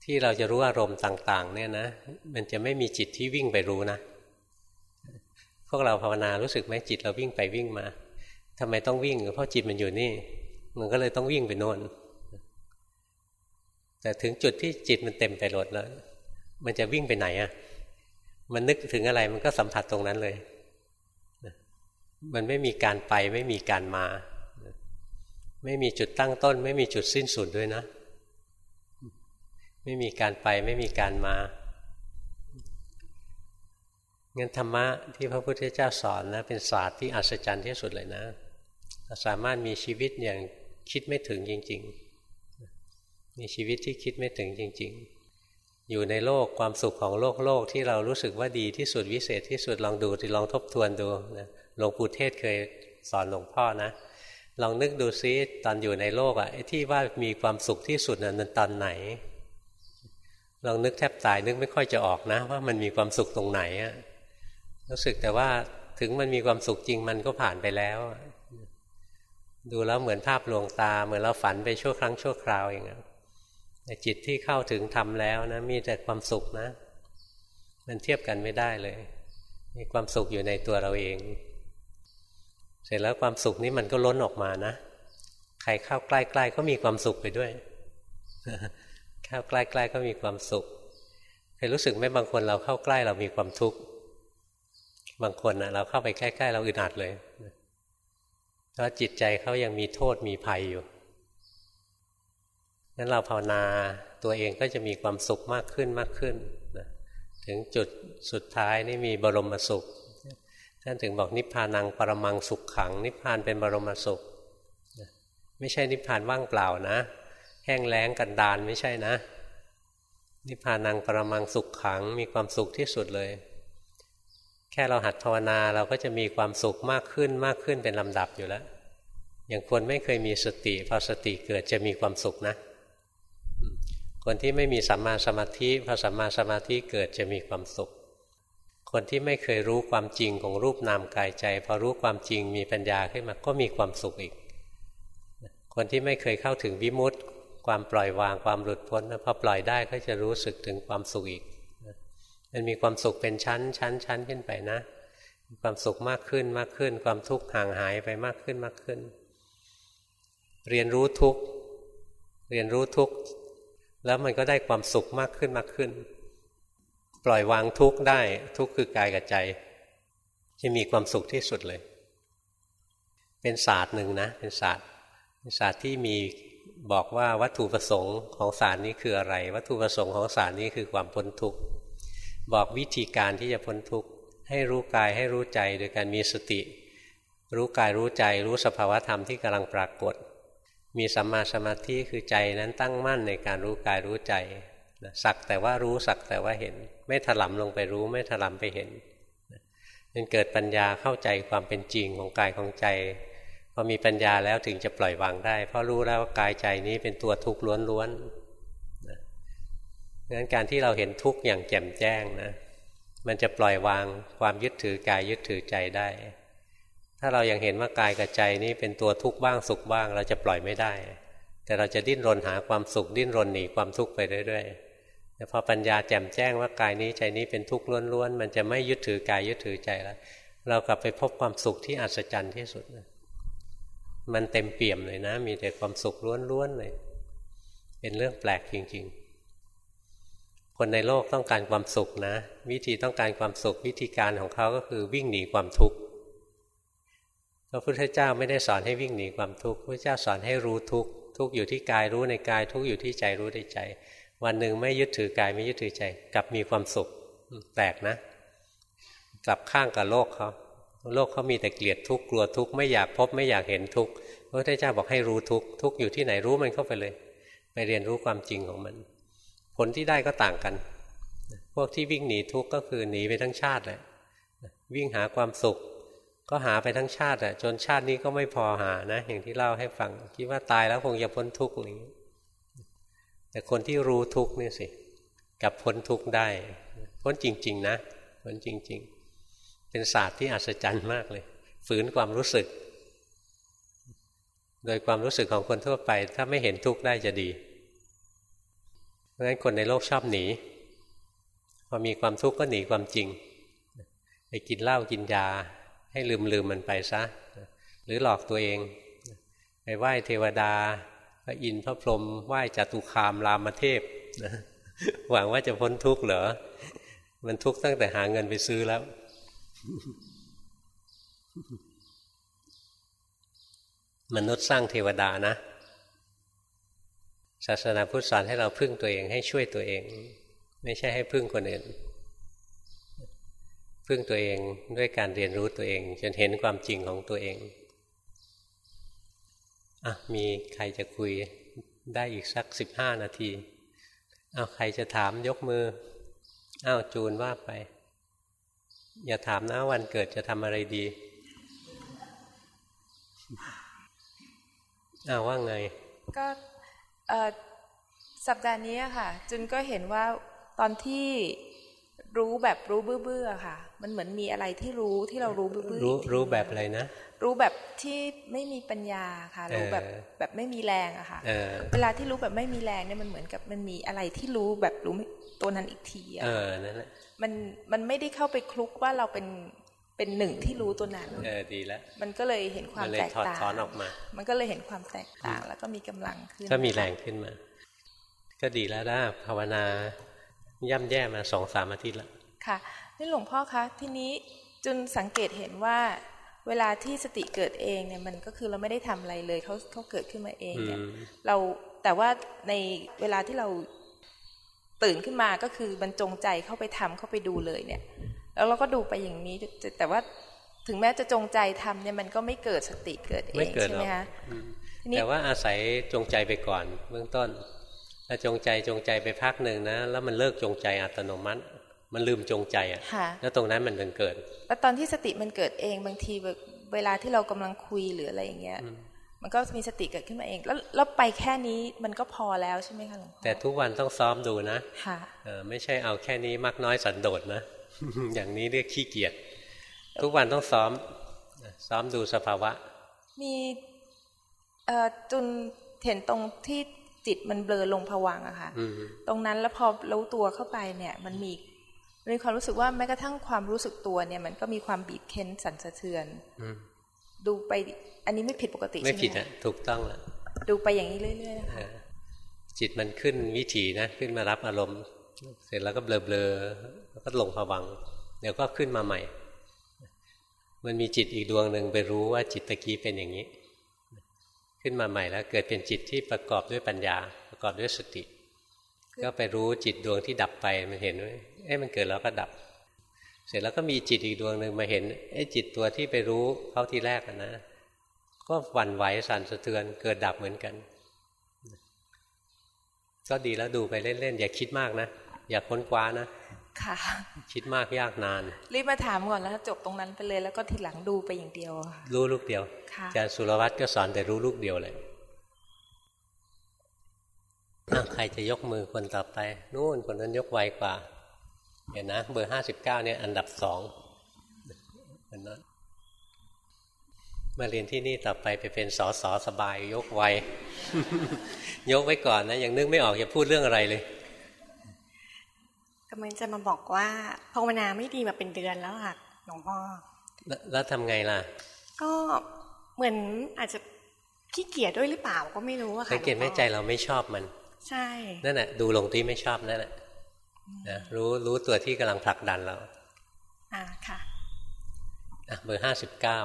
ที่เราจะรู้อารมณ์ต่าง ๆ เนี่ยนะมันจะไม่มีจิตที่วิ่งไปรู้นะ พวกเราภาวนารู้สึกไหมจิตเราวิ่งไปวิ่งมาทำไมต้องวิ่งเพราะจิตมันอยู่นี่ มันก็เลยต้องวิ่งไปโน่นแต่ถึงจุดที่จิตมันเต็มไปหมดแล้ว มันจะวิ่งไปไหนอะ่ะมันนึกถึงอะไรมันก็สัมผัสตรงนั้นเลย มันไม่มีการไปไม่มีการมา ไม่มีจุดตั้งต้น ไม่มีจุดสิ้นสุดด้วยนะ ไม่มีการไปไม่มีการมางั้นธรรมะที่พระพุทธเจ้าสอนนะเป็นศาสตร์ที่อัศจรรย์ที่สุดเลยนะ สามารถมีชีวิตอย่างคิดไม่ถึงจริง ๆ มีชีวิตที่คิดไม่ถึงจริง ๆ อยู่ในโลกความสุขของโลกโลกที่เรารู้สึกว่าดีที่สุดวิเศษที่สุดลองดูที่ลองทบทวนดูนะหลวงปู่เทศเคยสอนหลวงพ่อนะ ลองนึกดูซิตอนอยู่ในโลกอะ่ะที่ว่ามีความสุขที่สุดนั้นตอนไหน ลองนึกแทบตายนึกไม่ค่อยจะออกนะ ว่ามันมีความสุขตรงไหนอะรู้สึกแต่ว่าถึงมันมีความสุขจริงมันก็ผ่านไปแล้ว ดูแล้วเหมือนภาพลวงตา เหมือนเราฝันไปชั่วครั้งชั่วคราวอย่างเงี้ยแต่จิตที่เข้าถึงทำแล้วนะ มีแต่ความสุขนะ มันเทียบกันไม่ได้เลย มีความสุขอยู่ในตัวเราเอง เสร็จแล้วความสุขนี้มันก็ล้นออกมานะ ใครเข้าใกล้ ๆ ก็มีความสุขไปด้วย เข้าใกล้ๆก็มีความสุขเคยรู้สึกไหมบางคนเราเข้าใกล้เรามีความทุกข์บางคนนะเราเข้าไปใกล้ๆเราอึดอัดเลยเพราะจิตใจเขายังมีโทษมีภัยอยู่นั้นเราภาวนาตัวเองก็จะมีความสุขมากขึ้นมากขึ้นนะถึงจุดสุดท้ายนี่มีบรมสุขท่านถึงบอกนิพพานังปรมังสุขขัง นิพพานเป็นบรมสุข ไม่ใช่นิพพานว่างเปล่านะ แห้งแล้งกันดานไม่ใช่นะ นิพพานังปรมังสุขขังมีความสุขที่สุดเลย แค่เราหัดภาวนาเราก็จะมีความสุขมากขึ้นมากขึ้นเป็นลำดับอยู่แล้ว อย่างคนไม่เคยมีสติพอสติเกิดจะมีความสุขนะ คนที่ไม่มีสัมมาสมาธิพอสัมมาสมาธิเกิดจะมีความสุข คนที่ไม่เคยรู้ความจริงของรูปนามกายใจพอรู้ความจริงมีปัญญาขึ้นมาก็มีความสุขอีกคนที่ไม่เคยเข้าถึงวิมุตต ความปล่อยวางความหลุดพ้นพอปล่อยได้ก็จะรู้สึกถึงความสุขอีกมันมีความสุขเป็นชั้นชั้นชั้นขึ้นไปนะ ความสุขมากขึ้นมากขึ้น ความทุกข์ห่างหายไปมากขึ้นมากขึ้น เรียนรู้ทุกเรียนรู้ทุกแล้วมันก็ได้ความสุขมากขึ้นมากขึ้น ปล่อยวางทุกได้ทุกคือกายกับใจ จะมีความสุขที่สุดเลย เป็นศาสตร์หนึ่งนะ เป็นศาสตร์เป็นศาสตร์ที่มี บอกว่าวัตถุประสงค์ของสารนี้คืออะไร วัตถุประสงค์ของสารนี้คือความพ้นทุกข์บอกวิธีการที่จะพ้นทุกข์ให้รู้กายให้รู้ใจโดยการมีสติ รู้กายรู้ใจรู้สภาวธรรมที่กำลังปรากฏ มีสัมมาสมาธิคือใจนั้นตั้งมั่นในการรู้กายรู้ใจสักแต่ว่ารู้สักแต่ว่าเห็น ไม่ถลำลงไปรู้ไม่ถลำไปเห็นจนเกิดปัญญาเข้าใจความเป็นจริงของกายของใจ พอมีปัญญาแล้วถึงจะปล่อยวางได้ เพราะรู้แล้วว่ากายใจนี้เป็นตัวทุกข์ล้วนๆนะงั้นการที่เราเห็นทุกข์อย่างแจ่มแจ้งนะ มันจะปล่อยวางความยึดถือกายยึดถือใจได้ ถ้าเรายังเห็นว่ากายกับใจนี้เป็นตัวทุกข์บ้างสุขบ้าง เราจะปล่อยไม่ได้ แต่เราจะดิ้นรนหาความสุขดิ้นรนหนีความทุกข์ไปเรื่อยๆแต่พอปัญญาแจ่มแจ้งว่ากายนี้ใจนี้เป็นทุกข์ล้วนๆ มันจะไม่ยึดถือกายยึดถือใจแล้ว เรากลับไปพบความสุขที่อัศจรรย์ที่สุดนะ มันเต็มเปี่ยมเลยนะ มีแต่ความสุขล้วนๆเลย เป็นเรื่องแปลกจริง ๆ คนในโลกต้องการความสุขนะ วิธีต้องการความสุขวิธีการของเขาก็คือวิ่งหนีความทุกข์พระพุทธเจ้าไม่ได้สอนให้วิ่งหนีความทุกข์พระเจ้าสอนให้รู้ทุกข์ทุกข์อยู่ที่กายรู้ในกาย ทุกข์อยู่ที่ใจรู้ในใจ วันหนึ่งไม่ยึดถือกายไม่ยึดถือใจ กลับมีความสุขแปลกนะ กลับข้างกับโลกเขา โลกเขามีแต่เกลียดทุกข์กลัวทุกข์ไม่อยากพบไม่อยากเห็นทุกข์พระพุทธเจ้าบอกให้รู้ทุกข์ทุกข์อยู่ที่ไหนรู้มันเข้าไปเลย ไปเรียนรู้ความจริงของมัน ผลที่ได้ก็ต่างกัน พวกที่วิ่งหนีทุกข์ก็คือหนีไปทั้งชาติแหละวิ่งหาความสุข ก็หาไปทั้งชาติอะจนชาตินี้ก็ไม่พอหานะ อย่างที่เล่าให้ฟังคิดว่าตายแล้วคงจะพ้นทุกข์อะไรอย่างนี้แต่คนที่รู้ทุกข์นี่สิกับพ้นทุกข์ได้พ้นจริง ๆ นะพ้นจริง ๆ เป็นศาสตร์ที่อัศจรรย์มากเลย ฝืนความรู้สึก โดยความรู้สึกของคนทั่วไป ถ้าไม่เห็นทุกข์ได้จะดี เพราะฉะนั้นคนในโลกชอบหนี พอมีความทุกข์ก็หนีความจริง ไปกินเหล้ากินยา ให้ลืมลืมมันไปซะ หรือหลอกตัวเอง ไปไหว้เทวดา พระอินทร์พระพรหมไหว้จตุคามรามเทพหวังว่าจะพ้นทุกข์เหรอ มันทุกข์ตั้งแต่หาเงินไปซื้อแล้ว มนุษย์สร้างเทวดานะ ศาสนาพุทธสอนให้เราพึ่งตัวเองให้ช่วยตัวเอง ไม่ใช่ให้พึ่งคนอื่น พึ่งตัวเองด้วยการเรียนรู้ตัวเอง จนเห็นความจริงของตัวเองอะมีใครจะคุยได้อีกสักสิบห้านาที เอาใครจะถามยกมือ อ้าวจูนว่าไป อย่าถามนะวันเกิดจะทำอะไรดีอ้าวว่าไง ก็สัปดาห์นี้ค่ะ จุนก็เห็นว่าตอนที่รู้แบบรู้เบื่อๆค่ะ มันเหมือนมีอะไรที่รู้ที่เรารู้เบื่อรู้รู้แบบอะไรนะ รู้แบบที่ไม่มีปัญญาค่ะ รู้แบบแบบไม่มีแรงอะค่ะเวลาที่รู้แบบไม่มีแรงเนี่ยมันเหมือนกับมันมีอะไรที่รู้แบบรู้ตัวนั้นอีกทีอะนั่นแหละมันมันไม่ได้เข้าไปคลุกว่าเราเป็นเป็นหนึ่งที่รู้ตัวนั้นเออดีแล้วมันก็เลยเห็นความแตกต่างออกมา มันก็เลยเห็นความแตกต่าง แล้วก็มีกำลังขึ้น ก็มีแรงขึ้นมา ก็ดีแล้วนะภาวนาย่ำแย่มาสองสามอาทิตย์แล้วค่ะนี่หลวงพ่อคะทีนี้จนสังเกตเห็นว่า เวลาที่สติเกิดเองเนี่ยมันก็คือเราไม่ได้ทำอะไรเลยเขาเขาเกิดขึ้นมาเองเนี่ยเราแต่ว่าในเวลาที่เราตื่นขึ้นมาก็คือมันจงใจเข้าไปทำเข้าไปดูเลยเนี่ย แล้วเราก็ดูไปอย่างนี้แต่ว่าถึงแม้จะจงใจทำเนี่ยมันก็ไม่เกิดสติเกิดเองใช่ไหมคะแต่ว่าอาศัยจงใจไปก่อนเบื้องต้นถ้าจงใจจงใจไปพักหนึ่งนะ แล้วมันเลิกจงใจอัตโนมัติ มันลืมจงใจอะแล้วตรงนั้นมันถึงเกิดแล้วตอนที่สติมันเกิดเองบางทีเวลาที่เรากำลังคุยหรืออะไรอย่างเงี้ย มันก็มีสติเกิดขึ้นมาเอง แล้วแล้วไปแค่นี้มันก็พอแล้วใช่ไหมคะหลวงพ่อแต่ทุกวันต้องซ้อมดูนะค่ะไม่ใช่เอาแค่นี้มากน้อยสันโดษนะอย่างนี้เรียกขี้เกียจทุกวันต้องซ้อม ซ้อมดูสภาวะ มีจุนเห็นตรงที่จิตมันเบลอลงผวังอะค่ะ ตรงนั้นแล้วพอรู้ตัวเข้าไปเนี่ย มันมี มีความรู้สึกว่าแม้กระทั่งความรู้สึกตัวเนี่ย มันก็มีความบีบเค้นสั่นสะเทือนดูไป อันนี้ไม่ผิดปกติไม่ผิดอะถูกต้องแล้วดูไปอย่างนี้เรื่อยๆนะคะจิตมันขึ้นวิถีนะขึ้นมารับอารมณ์ เสร็จแล้วก็เบลอๆแล้วก็ลงผวัง เดี๋ยวก็ขึ้นมาใหม่ มันมีจิตอีกดวงหนึ่งไปรู้ว่าจิตตะกี้เป็นอย่างนี้ ขึ้นมาใหม่แล้ว เกิดเป็นจิตที่ประกอบด้วยปัญญา ประกอบด้วยสติ ก็ไปรู้จิตดวงที่ดับไปมันเห็นว่า เอ๊ะมันเกิดแล้วก็ดับ เสร็จแล้วก็มีจิตอีกดวงหนึ่งมาเห็นไอ้จิตตัวที่ไปรู้เขาที่แรกนะ ก็หวั่นไหวสั่นสะเทือน เกิดดับเหมือนกัน ก็ดีแล้วดูไปเล่นๆอย่าคิดมากนะ อย่าค้นคว้านะค่ะคิดมากยากนาน รีบมาถามก่อนแล้วจบตรงนั้นไปเลย แล้วก็ทีหลังดูไปอย่างเดียวรู้ลูกเดียวอาจารย์สุรวัตรก็สอนแต่รู้ลูกเดียวเลยใครจะยกมือคนต่อไปนู่นคนนั้นยกไวกว่า เห็นนะเบอร์ห้าสิบเก้าเนี่ยอันดับสองเห็นนะมาเรียนที่นี่ต่อไปไปเป็นสอสอสบายยกไวยกไว้ก่อนนะยังนึกไม่ออกจะพูดเรื่องอะไรเลยกำลังจะมาบอกว่าภาวนาไม่ดีมาเป็นเดือนแล้วค่ะหลวงพ่อแล้วทำไงล่ะ ก็เหมือนอาจจะขี้เกียจด้วยหรือเปล่าก็ไม่รู้อะค่ะสังเกตไม่ใจเราไม่ชอบมัน ใช่นั่นแหละดูลงที่ไม่ชอบนั่นแหละ นะรู้รู้ตัวที่กำลังผลักดันเราอ่าค่ะอะเบอร์ห้าสิบเก้า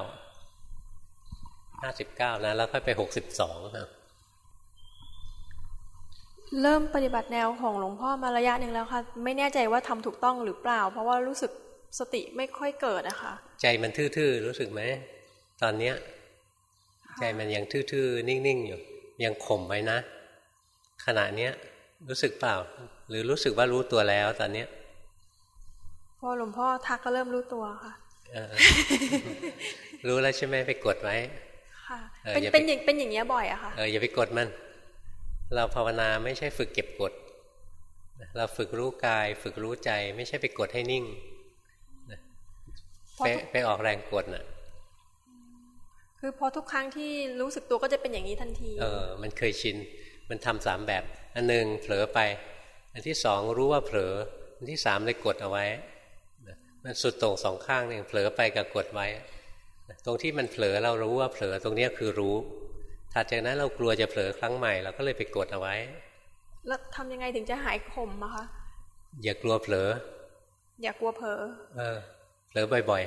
ห้าสิบเก้านะแล้วค่อยไปหกสิบสองนะเริ่มปฏิบัติแนวของหลวงพ่อมาระยะหนึ่งแล้วค่ะ ไม่แน่ใจว่าทำถูกต้องหรือเปล่า เพราะว่ารู้สึกสติไม่ค่อยเกิดนะคะ ใจมันทื่อๆ รู้สึกไหม ตอนเนี้ย ใจมันยังทื่อๆ นิ่งๆ อยู่ ยังข่มไว้นะ ขณะเนี้ย รู้สึกเปล่า หรือรู้สึกว่ารู้ตัวแล้วตอนเนี้ยพอหลวงพ่อทักก็เริ่มรู้ตัวค่ะรู้แล้วใช่ไหมไปกดไว้ค่ะเป็นเป็นอย่างเป็นอย่างเงี้ยบ่อยอะค่ะเอออย่าไปกดมัน เราภาวนาไม่ใช่ฝึกเก็บกด เราฝึกรู้กาย ฝึกรู้ใจ ไม่ใช่ไปกดให้นิ่งไปไปออกแรงกดน่ะ คือพอทุกครั้งที่รู้สึกตัวก็จะเป็นอย่างนี้ทันที เออ มันเคยชิน มันทำสามแบบ อันหนึ่งเผลอไป อันที่สองรู้ว่าเผลอ อันที่สามเลยกดเอาไว้ มันสุดตรงสองข้างเนี่ยเผลอไปกับกดไว้ ตรงที่มันเผลอเรารู้ว่าเผลอตรงนี้คือรู้ ถัดจากนั้นเรากลัวจะเผลอครั้งใหม่เราก็เลยไปกดเอาไว้ แล้วทำยังไงถึงจะหายขมอะคะ อย่ากลัวเผลอ อย่ากลัวเผลอ เออ เผลอบ่อย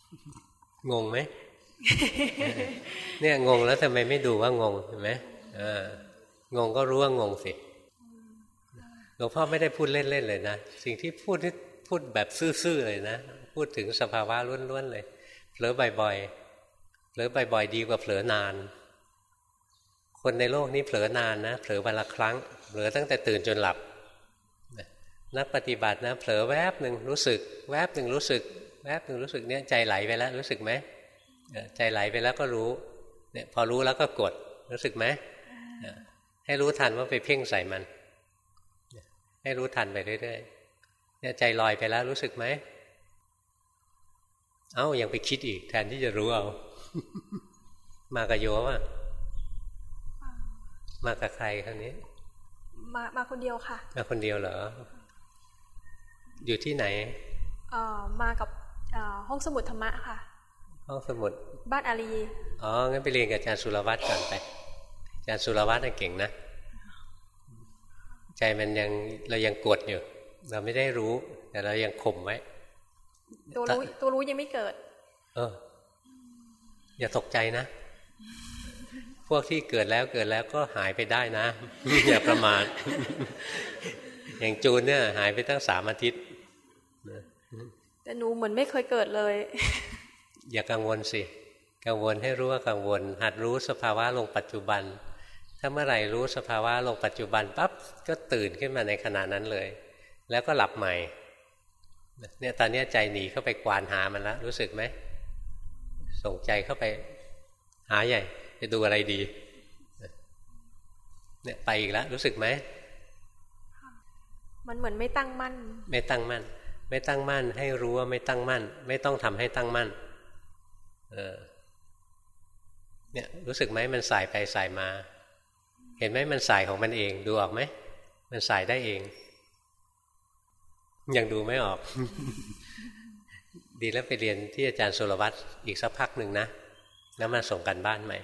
ๆ งงไหมเนี่ยงงแล้วทำไมไม่ดูว่างงเห็นไหมเอองงก็รู้ว่างงสิ หลวงพ่อไม่ได้พูดเล่นๆเลยนะ สิ่งที่พูดที่พูดแบบซื่อๆเลยนะ พูดถึงสภาวะล้วนๆเลย เผลอบ่อยๆ เผลอบ่อยๆ ดีกว่าเผลอนาน คนในโลกนี้เผลอนานนะ เผลอวันละครั้ง เผลอตั้งแต่ตื่นจนหลับ นักปฏิบัตินะ เผลอแวบหนึ่งรู้สึก แวบหนึ่งรู้สึก แวบหนึ่งรู้สึกเนี่ยใจไหลไปแล้วรู้สึกไหม ใจไหลไปแล้วก็รู้เนี่ยพอรู้แล้วก็กดรู้สึกไหมให้รู้ทันว่าไปเพ่งใส่มัน ให้รู้ทันไปเรื่อยๆเนี่ยใจลอยไปแล้วรู้สึกไหม เอ้ายังไปคิดอีก แทนที่จะรู้เอา มากับโยว่ะมากับใครครั้นี้ มามาคนเดียวค่ะ มาคนเดียวเหรอ อยู่ที่ไหนเอ่อมากับเอ่อห้องสมุดธรรมะค่ะ ห้องสมุด บ้านอารีอ๋องั้นไปเรียนกับอาจารย์สุรวัตรก่อนไปอาจารย์สุรวัตรน่ะเก่งนะ ใจมันยังเรายังกดอยู่ เราไม่ได้รู้ แต่เรายังข่มไว้ ตัวรู้ตัวรู้ยังไม่เกิด เออ อย่าตกใจนะ พวกที่เกิดแล้วเกิดแล้วก็หายไปได้นะ อย่าประมาทอย่างจูนเนี่ย หายไปตั้งสามอาทิตย์แต่หนูเหมือนไม่เคยเกิดเลย อย่ากังวลสิ กังวลให้รู้ว่ากังวล หัดรู้สภาวะลงปัจจุบัน ถ้าเมื่อไหร่รู้สภาวะลงปัจจุบันปั๊บก็ตื่นขึ้นมาในขณะนั้นเลย แล้วก็หลับใหม่เนี่ยตอนนี้ใจหนีเข้าไปกวานหามันแล้วรู้สึกไหมส่งใจเข้าไปหาใหญ่จะดูอะไรดีเนี่ยไปอีกแล้วรู้สึกไหมมันเหมือนไม่ตั้งมั่น ไม่ตั้งมั่น ไม่ตั้งมั่น ให้รู้ว่าไม่ตั้งมั่น ไม่ต้องทำให้ตั้งมั่น เออ เนี่ย รู้สึกไหมมันสายไปสายมา เห็นไหมมันสายของมันเองดูออกไหมมันสายได้เอง ยังดูไม่ออก ดีแล้วไปเรียนที่อาจารย์สุรวัตรอีกสักพักหนึ่งนะ แล้วมาส่งกันบ้านใหม่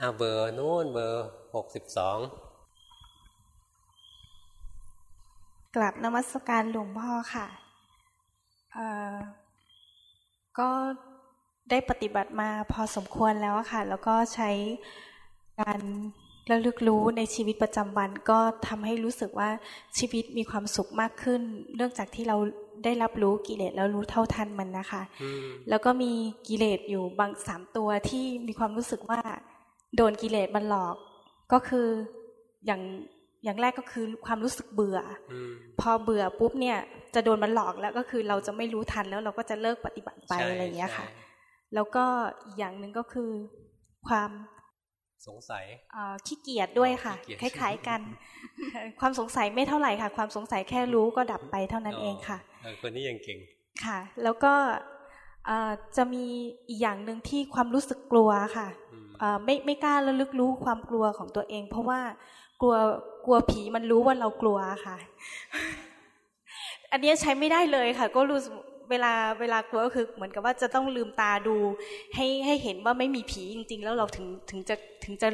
อาเบอร์นู้นเบอร์หกสิบสองกลับนมัสการหลวงพ่อค่ะก็ได้ปฏิบัติมาพอสมควรแล้วค่ะ แล้วก็ใช้การ ระลึกรู้ในชีวิตประจำวันก็ทำให้รู้สึกว่าชีวิตมีความสุขมากขึ้น เนื่องจากที่เราได้รับรู้กิเลสแล้วรู้เท่าทันมันนะคะ แล้วก็มีกิเลสอยู่บางสามตัวที่มีความรู้สึกว่าโดนกิเลสมันหลอก ก็คืออย่างอย่างแรกก็คือความรู้สึกเบื่อ พอเบื่อปุ๊บเนี่ยจะโดนมันหลอกแล้วก็คือเราจะไม่รู้ทันแล้วเราก็จะเลิกปฏิบัติไปอะไรอย่างเงี้ยค่ะ แล้วก็อีกอย่างหนึ่งก็คือความ สงสัยขี้เกียจด้วยค่ะ คล้ายๆกัน ความสงสัยไม่เท่าไหร่ค่ะ ความสงสัยแค่รู้ก็ดับไปเท่านั้นเองค่ะคนนี้ยังเก่งค่ะ แล้วก็จะมีอีกอย่างหนึ่งที่ความรู้สึกกลัวค่ะไม่ไม่กล้าระลึกรู้ความกลัวของตัวเอง เพราะว่ากลัวกลัวผีมันรู้ว่าเรากลัวค่ะ อันนี้ใช้ไม่ได้เลยค่ะ ก็รู้ เวลาเวลากลัวก็คือเหมือนกับว่าจะต้องลืมตาดู ให้ให้เห็นว่าไม่มีผีจริง ๆ แล้วเราถึงถึงจะถึงจะ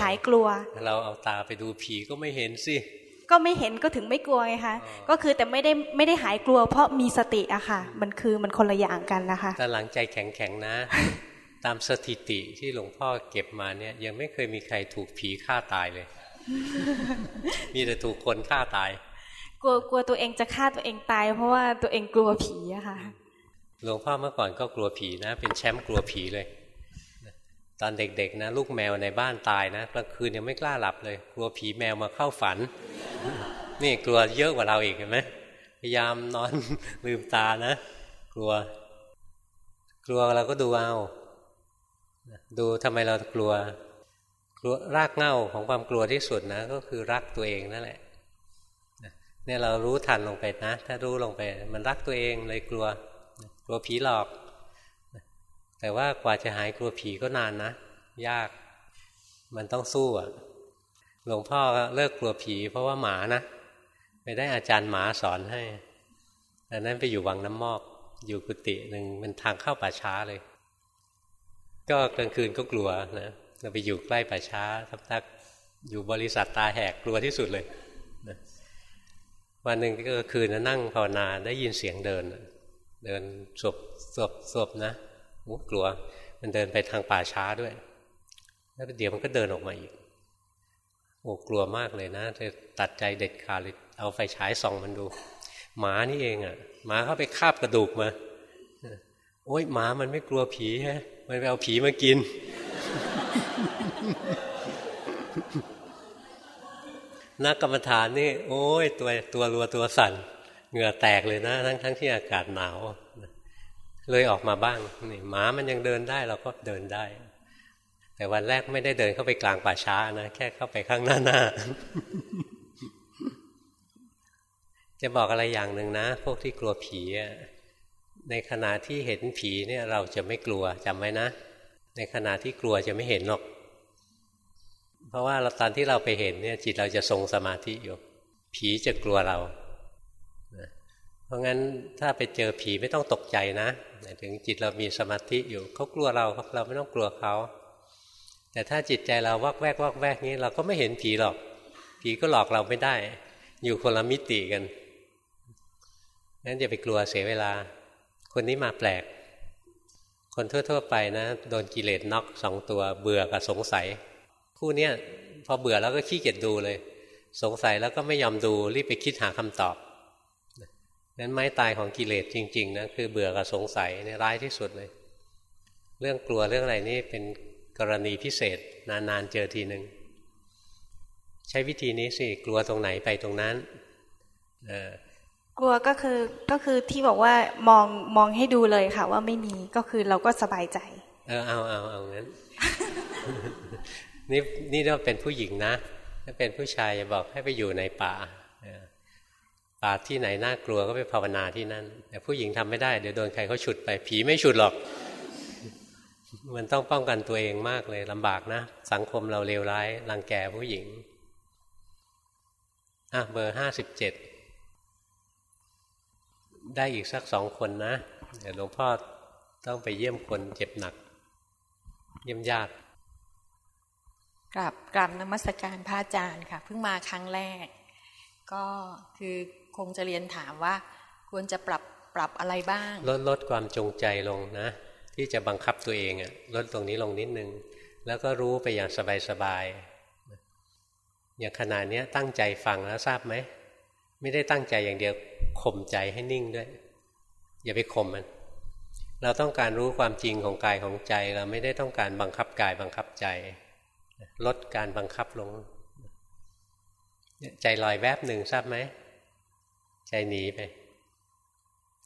ขายกลัว เราเอาตาไปดูผีก็ไม่เห็นสิก็ไม่เห็นก็ถึงไม่กลัวไงคะก็คือแต่ไม่ได้ไม่ได้หายกลัว เพราะมีสติอะค่ะ มันคือมันคนละอย่างกันนะคะแต่หลังใจแข็งๆนะ ตามสถิติที่หลวงพ่อเก็บมาเนี่ย ยังไม่เคยมีใครถูกผีฆ่าตายเลย มีแต่ถูกคนฆ่าตาย กลัวกลัวตัวเองจะฆ่าตัวเองตาย เพราะว่าตัวเองกลัวผีอะค่ะ หลวงพ่อเมื่อก่อนก็กลัวผีนะ เป็นแชมป์กลัวผีเลย ตอนเด็กๆนะ ลูกแมวในบ้านตายนะกลางคืนยังไม่กล้าหลับเลย กลัวผีแมวมาเข้าฝัน นี่กลัวเยอะกว่าเราอีกเห็นไหมพยายามนอนลืมตานะ กลัว กลัวเราก็ดูเอาดูทำไมเรากลัว กลัวรากเหง้าของความกลัวที่สุดนะ ก็คือรักตัวเองนั่นแหละ เนี่ยเรารู้ทันลงไปนะ ถ้ารู้ลงไป มันรักตัวเองเลยกลัว กลัวผีหลอก แต่ว่ากว่าจะหายกลัวผีก็นานนะ ยาก มันต้องสู้อะหลวงพ่อเลิกกลัวผี เพราะว่าหมานะ ไปได้อาจารย์หมาสอนให้อันนั้นไปอยู่วังน้ำมอก อยู่กุฏิหนึ่งมันทางเข้าป่าช้าเลย ก็กลางคืนก็กลัวนะเราไปอยู่ใกล้ป่าช้าทักทักอยู่บริษัทตาแหกกลัวที่สุดเลยนะ วันหนึ่งก็คืนนั่งภาวนาได้ยินเสียงเดิน เดินสบสบสบนะกลัว มันเดินไปทางป่าช้าด้วย แล้วเดี๋ยวมันก็เดินออกมาอีกโอ้กลัวมากเลยนะเธอตัดใจเด็ดขาดเลยเอาไฟฉายส่องมันดู หมานี่เองอะ่ะหมาเข้าไปคาบกระดูกมาโอ้ยหมามันไม่กลัวผีฮะมันไปเอาผีมากิน นักกรรมฐานนี่ โอ้ยตัวตัวรัวตัวสั่น เหงื่อแตกเลยนะ ทั้งทั้งที่อากาศหนาวเลยออกมาบ้างนี่หมามันยังเดินได้เราก็เดินได้ แต่วันแรกไม่ได้เดินเข้าไปกลางป่าช้านะแค่เข้าไปข้างหน้าหน้าจะบอกอะไรอย่างหนึ่งนะ พวกที่กลัวผีในขณะที่เห็นผีเนี่ยเราจะไม่กลัวจำไว้นะ ในขณะที่กลัวจะไม่เห็นหรอก เพราะว่าตอนที่เราไปเห็นเนี่ยจิตเราจะทรงสมาธิอยู่ ผีจะกลัวเราเพราะงั้นถ้าไปเจอผีไม่ต้องตกใจนะถึงจิตเรามีสมาธิอยู่เขากลัวเราเราไม่ต้องกลัวเขาแต่ถ้าจิตใจเราวักแวกวักแวกนี้เราก็ไม่เห็นผีหรอก ผีก็หลอกเราไม่ได้ อยู่คนละมิติกันงั้นอย่าไปกลัวเสียเวลา คนนี้มาแปลก คนทั่ว ๆ ไปนะ โดนกิเลสน็อกสองตัวเบื่อกับสงสัย คู่เนี้ยพอเบื่อแล้วก็ขี้เกียจดูเลย สงสัยแล้วก็ไม่ยอมดูรีบไปคิดหาคำตอบนั้นไม้ตายของกิเลสจริงๆนะคือเบื่อกับสงสัยเนี่ยร้ายที่สุดเลย เรื่องกลัวเรื่องอะไรนี่เป็นกรณีพิเศษ นานๆเจอทีหนึ่งใช้วิธีนี้สิกลัวตรงไหนไปตรงนั้นกลัวก็คือก็คือที่บอกว่ามองมองให้ดูเลยค่ะ ว่าไม่มีก็คือเราก็สบายใจ เออเอาเอาเอางั้น นี่นี่เราเป็นผู้หญิงนะ ถ้าเป็นผู้ชายจะบอกให้ไปอยู่ในป่าป่าที่ไหนน่ากลัวก็ไปภาวนาที่นั่น แต่ผู้หญิงทำไม่ได้ เดี๋ยวโดนใครเขาฉุดไป ผีไม่ฉุดหรอก มันต้องป้องกันตัวเองมากเลยลำบากนะ สังคมเราเลวร้ายรังแกผู้หญิงอะเบอร์ห้าสิบเจ็ดได้อีกสักสองคนนะ เดี๋ยวหลวงพ่อต้องไปเยี่ยมคนเจ็บหนัก เยี่ยมญาติ กลับกลับนมัสการพระอาจารย์ค่ะ เพิ่งมาครั้งแรก ก็คือคงจะเรียนถามว่า ควรจะปรับปรับอะไรบ้าง ลดลดความจงใจลงนะ ที่จะบังคับตัวเองอะลดตรงนี้ลงนิดนึง แล้วก็รู้ไปอย่างสบายๆอย่างขนาดนี้ตั้งใจฟังแล้วทราบไหม ไม่ได้ตั้งใจอย่างเดียวข่มใจให้นิ่งด้วย อย่าไปข่มมัน เราต้องการรู้ความจริงของกายของใจ เราไม่ได้ต้องการบังคับกายบังคับใจ ลดการบังคับลง ใจลอยแวบหนึ่งทราบไหม ใจหนีไป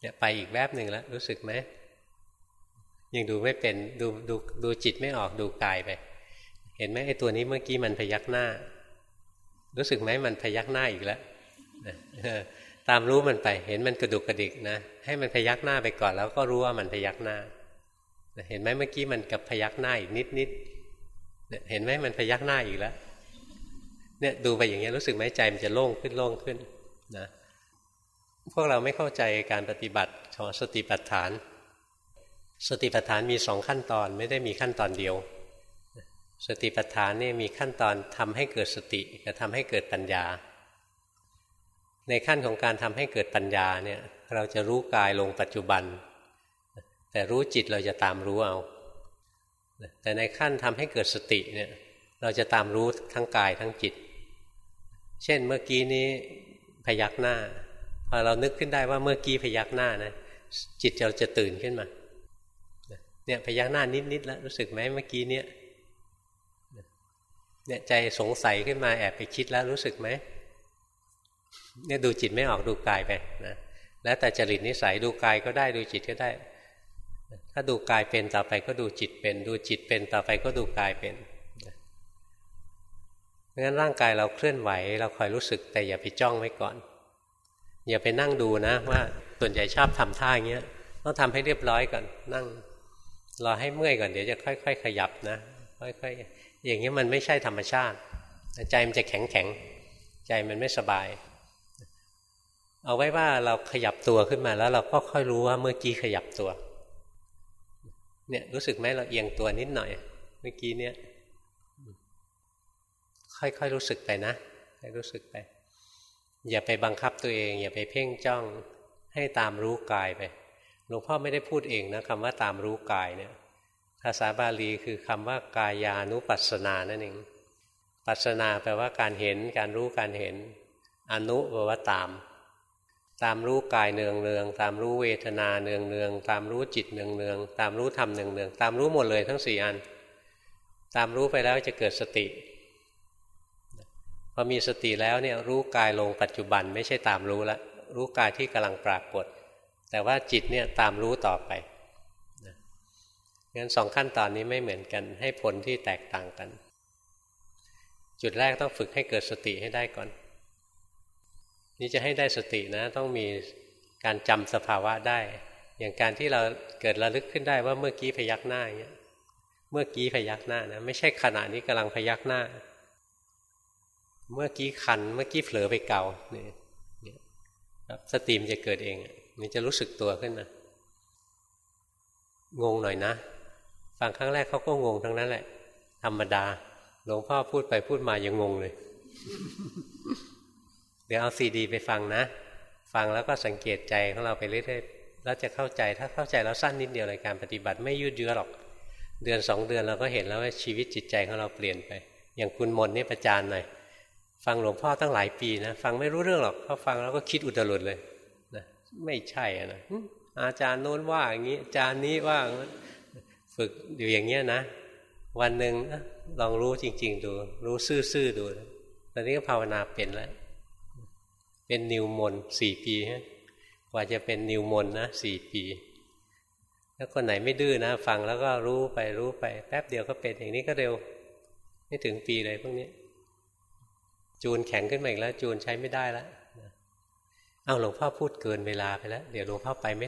เนี่ยไปอีกแวบหนึ่งแล้ว รู้สึกไหมยังดูไม่เป็นดูดูดูจิตไม่ออกดูกายไป เห็นไหมไอ้ตัวนี้เมื่อกี้มันพยักหน้า รู้สึกไหมมันพยักหน้าอีกแล้วตามรู้มันไป เห็นมันกระดุกกระดิกนะให้มันพยักหน้าไปก่อนแล้วก็รู้ว่ามันพยักหน้า เห็นไหมเมื่อกี้มันกับพยักหน้าอีกนิดนิด เห็นไหมมันพยักหน้าอีกแล้วเนี่ยดูไปอย่างเงี้ยรู้สึกไหมใจมันจะโล่งขึ้นโล่งขึ้นนะพวกเราไม่เข้าใจการปฏิบัติของสติปัฏฐาน สติปัฏฐานมีสองขั้นตอนไม่ได้มีขั้นตอนเดียว สติปัฏฐานนี่มีขั้นตอนทำให้เกิดสติกับทำให้เกิดปัญญา ในขั้นของการทำให้เกิดปัญญาเนี่ยเราจะรู้กายลงปัจจุบัน แต่รู้จิตเราจะตามรู้เอา แต่ในขั้นทำให้เกิดสติเนี่ยเราจะตามรู้ทั้งกายทั้งจิต เช่นเมื่อกี้นี้พยักหน้า พอเรานึกขึ้นได้ว่าเมื่อกี้พยักหน้านะจิตเราจะตื่นขึ้นมาเนี่ยพยักหน้านิดๆแล้วรู้สึกไหมเมื่อกี้เนี่ยเนี่ยใจสงสัยขึ้นมาแอบไปคิดแล้วรู้สึกไหมเนี่ยดูจิตไม่ออกดูกายไปนะแล้วแต่จริตนิสัยดูกายก็ได้ดูจิตก็ได้ ถ้าดูกายเป็นต่อไปก็ดูจิตเป็น ดูจิตเป็นต่อไปก็ดูกายเป็นเพราะฉะนั้นร่างกายเราเคลื่อนไหว เราคอยรู้สึกแต่อย่าไปจ้องไว้ก่อน อย่าไปนั่งดูนะว่าส่วนใหญ่ชอบทำท่าอย่างเงี้ยต้องทำให้เรียบร้อยก่อนนั่งรอให้เมื่อยก่อนเดี๋ยวจะค่อย ๆ ขยับนะค่อยๆอย่างนี้ยมันไม่ใช่ธรรมชาติ ใจมันจะแข็งแข็งใจมันไม่สบาย เอาไว้ว่าเราขยับตัวขึ้นมาแล้วเราก็ค่อยรู้ว่าเมื่อกี้ขยับตัว เนี่ยรู้สึกไหมเราเอียงตัวนิดหน่อยเมื่อกี้เนี่ย ค่อยๆรู้สึกไปนะให้รู้สึกไป อย่าไปบังคับตัวเอง อย่าไปเพ่งจ้องให้ตามรู้กายไปหลวงพ่อไม่ได้พูดเองนะคำว่าตามรู้กายเนี่ยภาษาบาลีคือคำว่ากายานุปัสสนานั่นเองปัสสนาแปลว่าการเห็น การรู้การเห็น อนุแปลว่าตาม ตามรู้กายเนืองเนืองตามรู้เวทนาเนืองเนืองตามรู้จิตเนืองเนืองตามรู้ธรรมเนืองเนืองตามรู้หมดเลยทั้งสี่อัน ตามรู้ไปแล้วจะเกิดสติพอมีสติแล้วเนี่ยรู้กายลงปัจจุบันไม่ใช่ตามรู้ละรู้กายที่กำลังปรากฏ แต่ว่าจิตเนี่ยตามรู้ต่อไปงั้นสองขั้นตอนนี้ไม่เหมือนกันให้ผลที่แตกต่างกัน จุดแรกต้องฝึกให้เกิดสติให้ได้ก่อน นี่จะให้ได้สตินะ ต้องมีการจำสภาวะได้ อย่างการที่เราเกิดระลึกขึ้นได้ว่าเมื่อกี้พยักหน้าอย่างเงี้ยเมื่อกี้พยักหน้านะไม่ใช่ขณะนี้กำลังพยักหน้า เมื่อกี้คันเมื่อกี้เผลอไปเก่าเนี่ยสติมจะเกิดเองมันจะรู้สึกตัวขึ้นมางงหน่อยนะฟังครั้งแรกเขาก็งงทั้งนั้นแหละ ธรรมดาหลวงพ่อพูดไปพูดมายังงงเลย ดี๋ยวเอาซีดีไปฟังนะ ฟังแล้วก็สังเกตใจของเราไปเรื่อยๆแล้วจะเข้าใจถ้าเข้าใจแล้วสั้นนิดเดียวในการปฏิบัติไม่ยืดเยื้อหรอก เดือนสองเดือนเราก็เห็นแล้วว่าชีวิตจิตใจของเราเปลี่ยนไป อย่างคุณมนนี่ประจานหน่อยฟังหลวงพ่อตั้งหลายปีนะฟังไม่รู้เรื่องหรอกพอฟังแล้วก็คิดอุตรุดเลยนะไม่ใช่อะนะอาจารย์โน้นว่าอย่างนี้อาจารย์นี้ว่าฝึกอยู่อย่างเงี้ยนะ วันหนึ่งลองรู้จริง ๆ ดู รู้ซื่อๆดู ตอนนี้ก็ภาวนาเป็นแล้ว เป็นนิวมนสี่ปีฮะกว่าจะเป็นนิวมนนะสี่ปีถ้าคนไหนไม่ดื้อนะ ฟังแล้วก็รู้ไปรู้ไป แป๊บเดียวก็เป็นอย่างนี้ก็เร็ว ไม่ถึงปีเลยพวกนี้ จูนแข็งขึ้นมาอีกแล้ว จูนใช้ไม่ได้แล้วเอาหลวงพ่อพูดเกินเวลาไปแล้ว เดี๋ยวหลวงพ่อไปไม่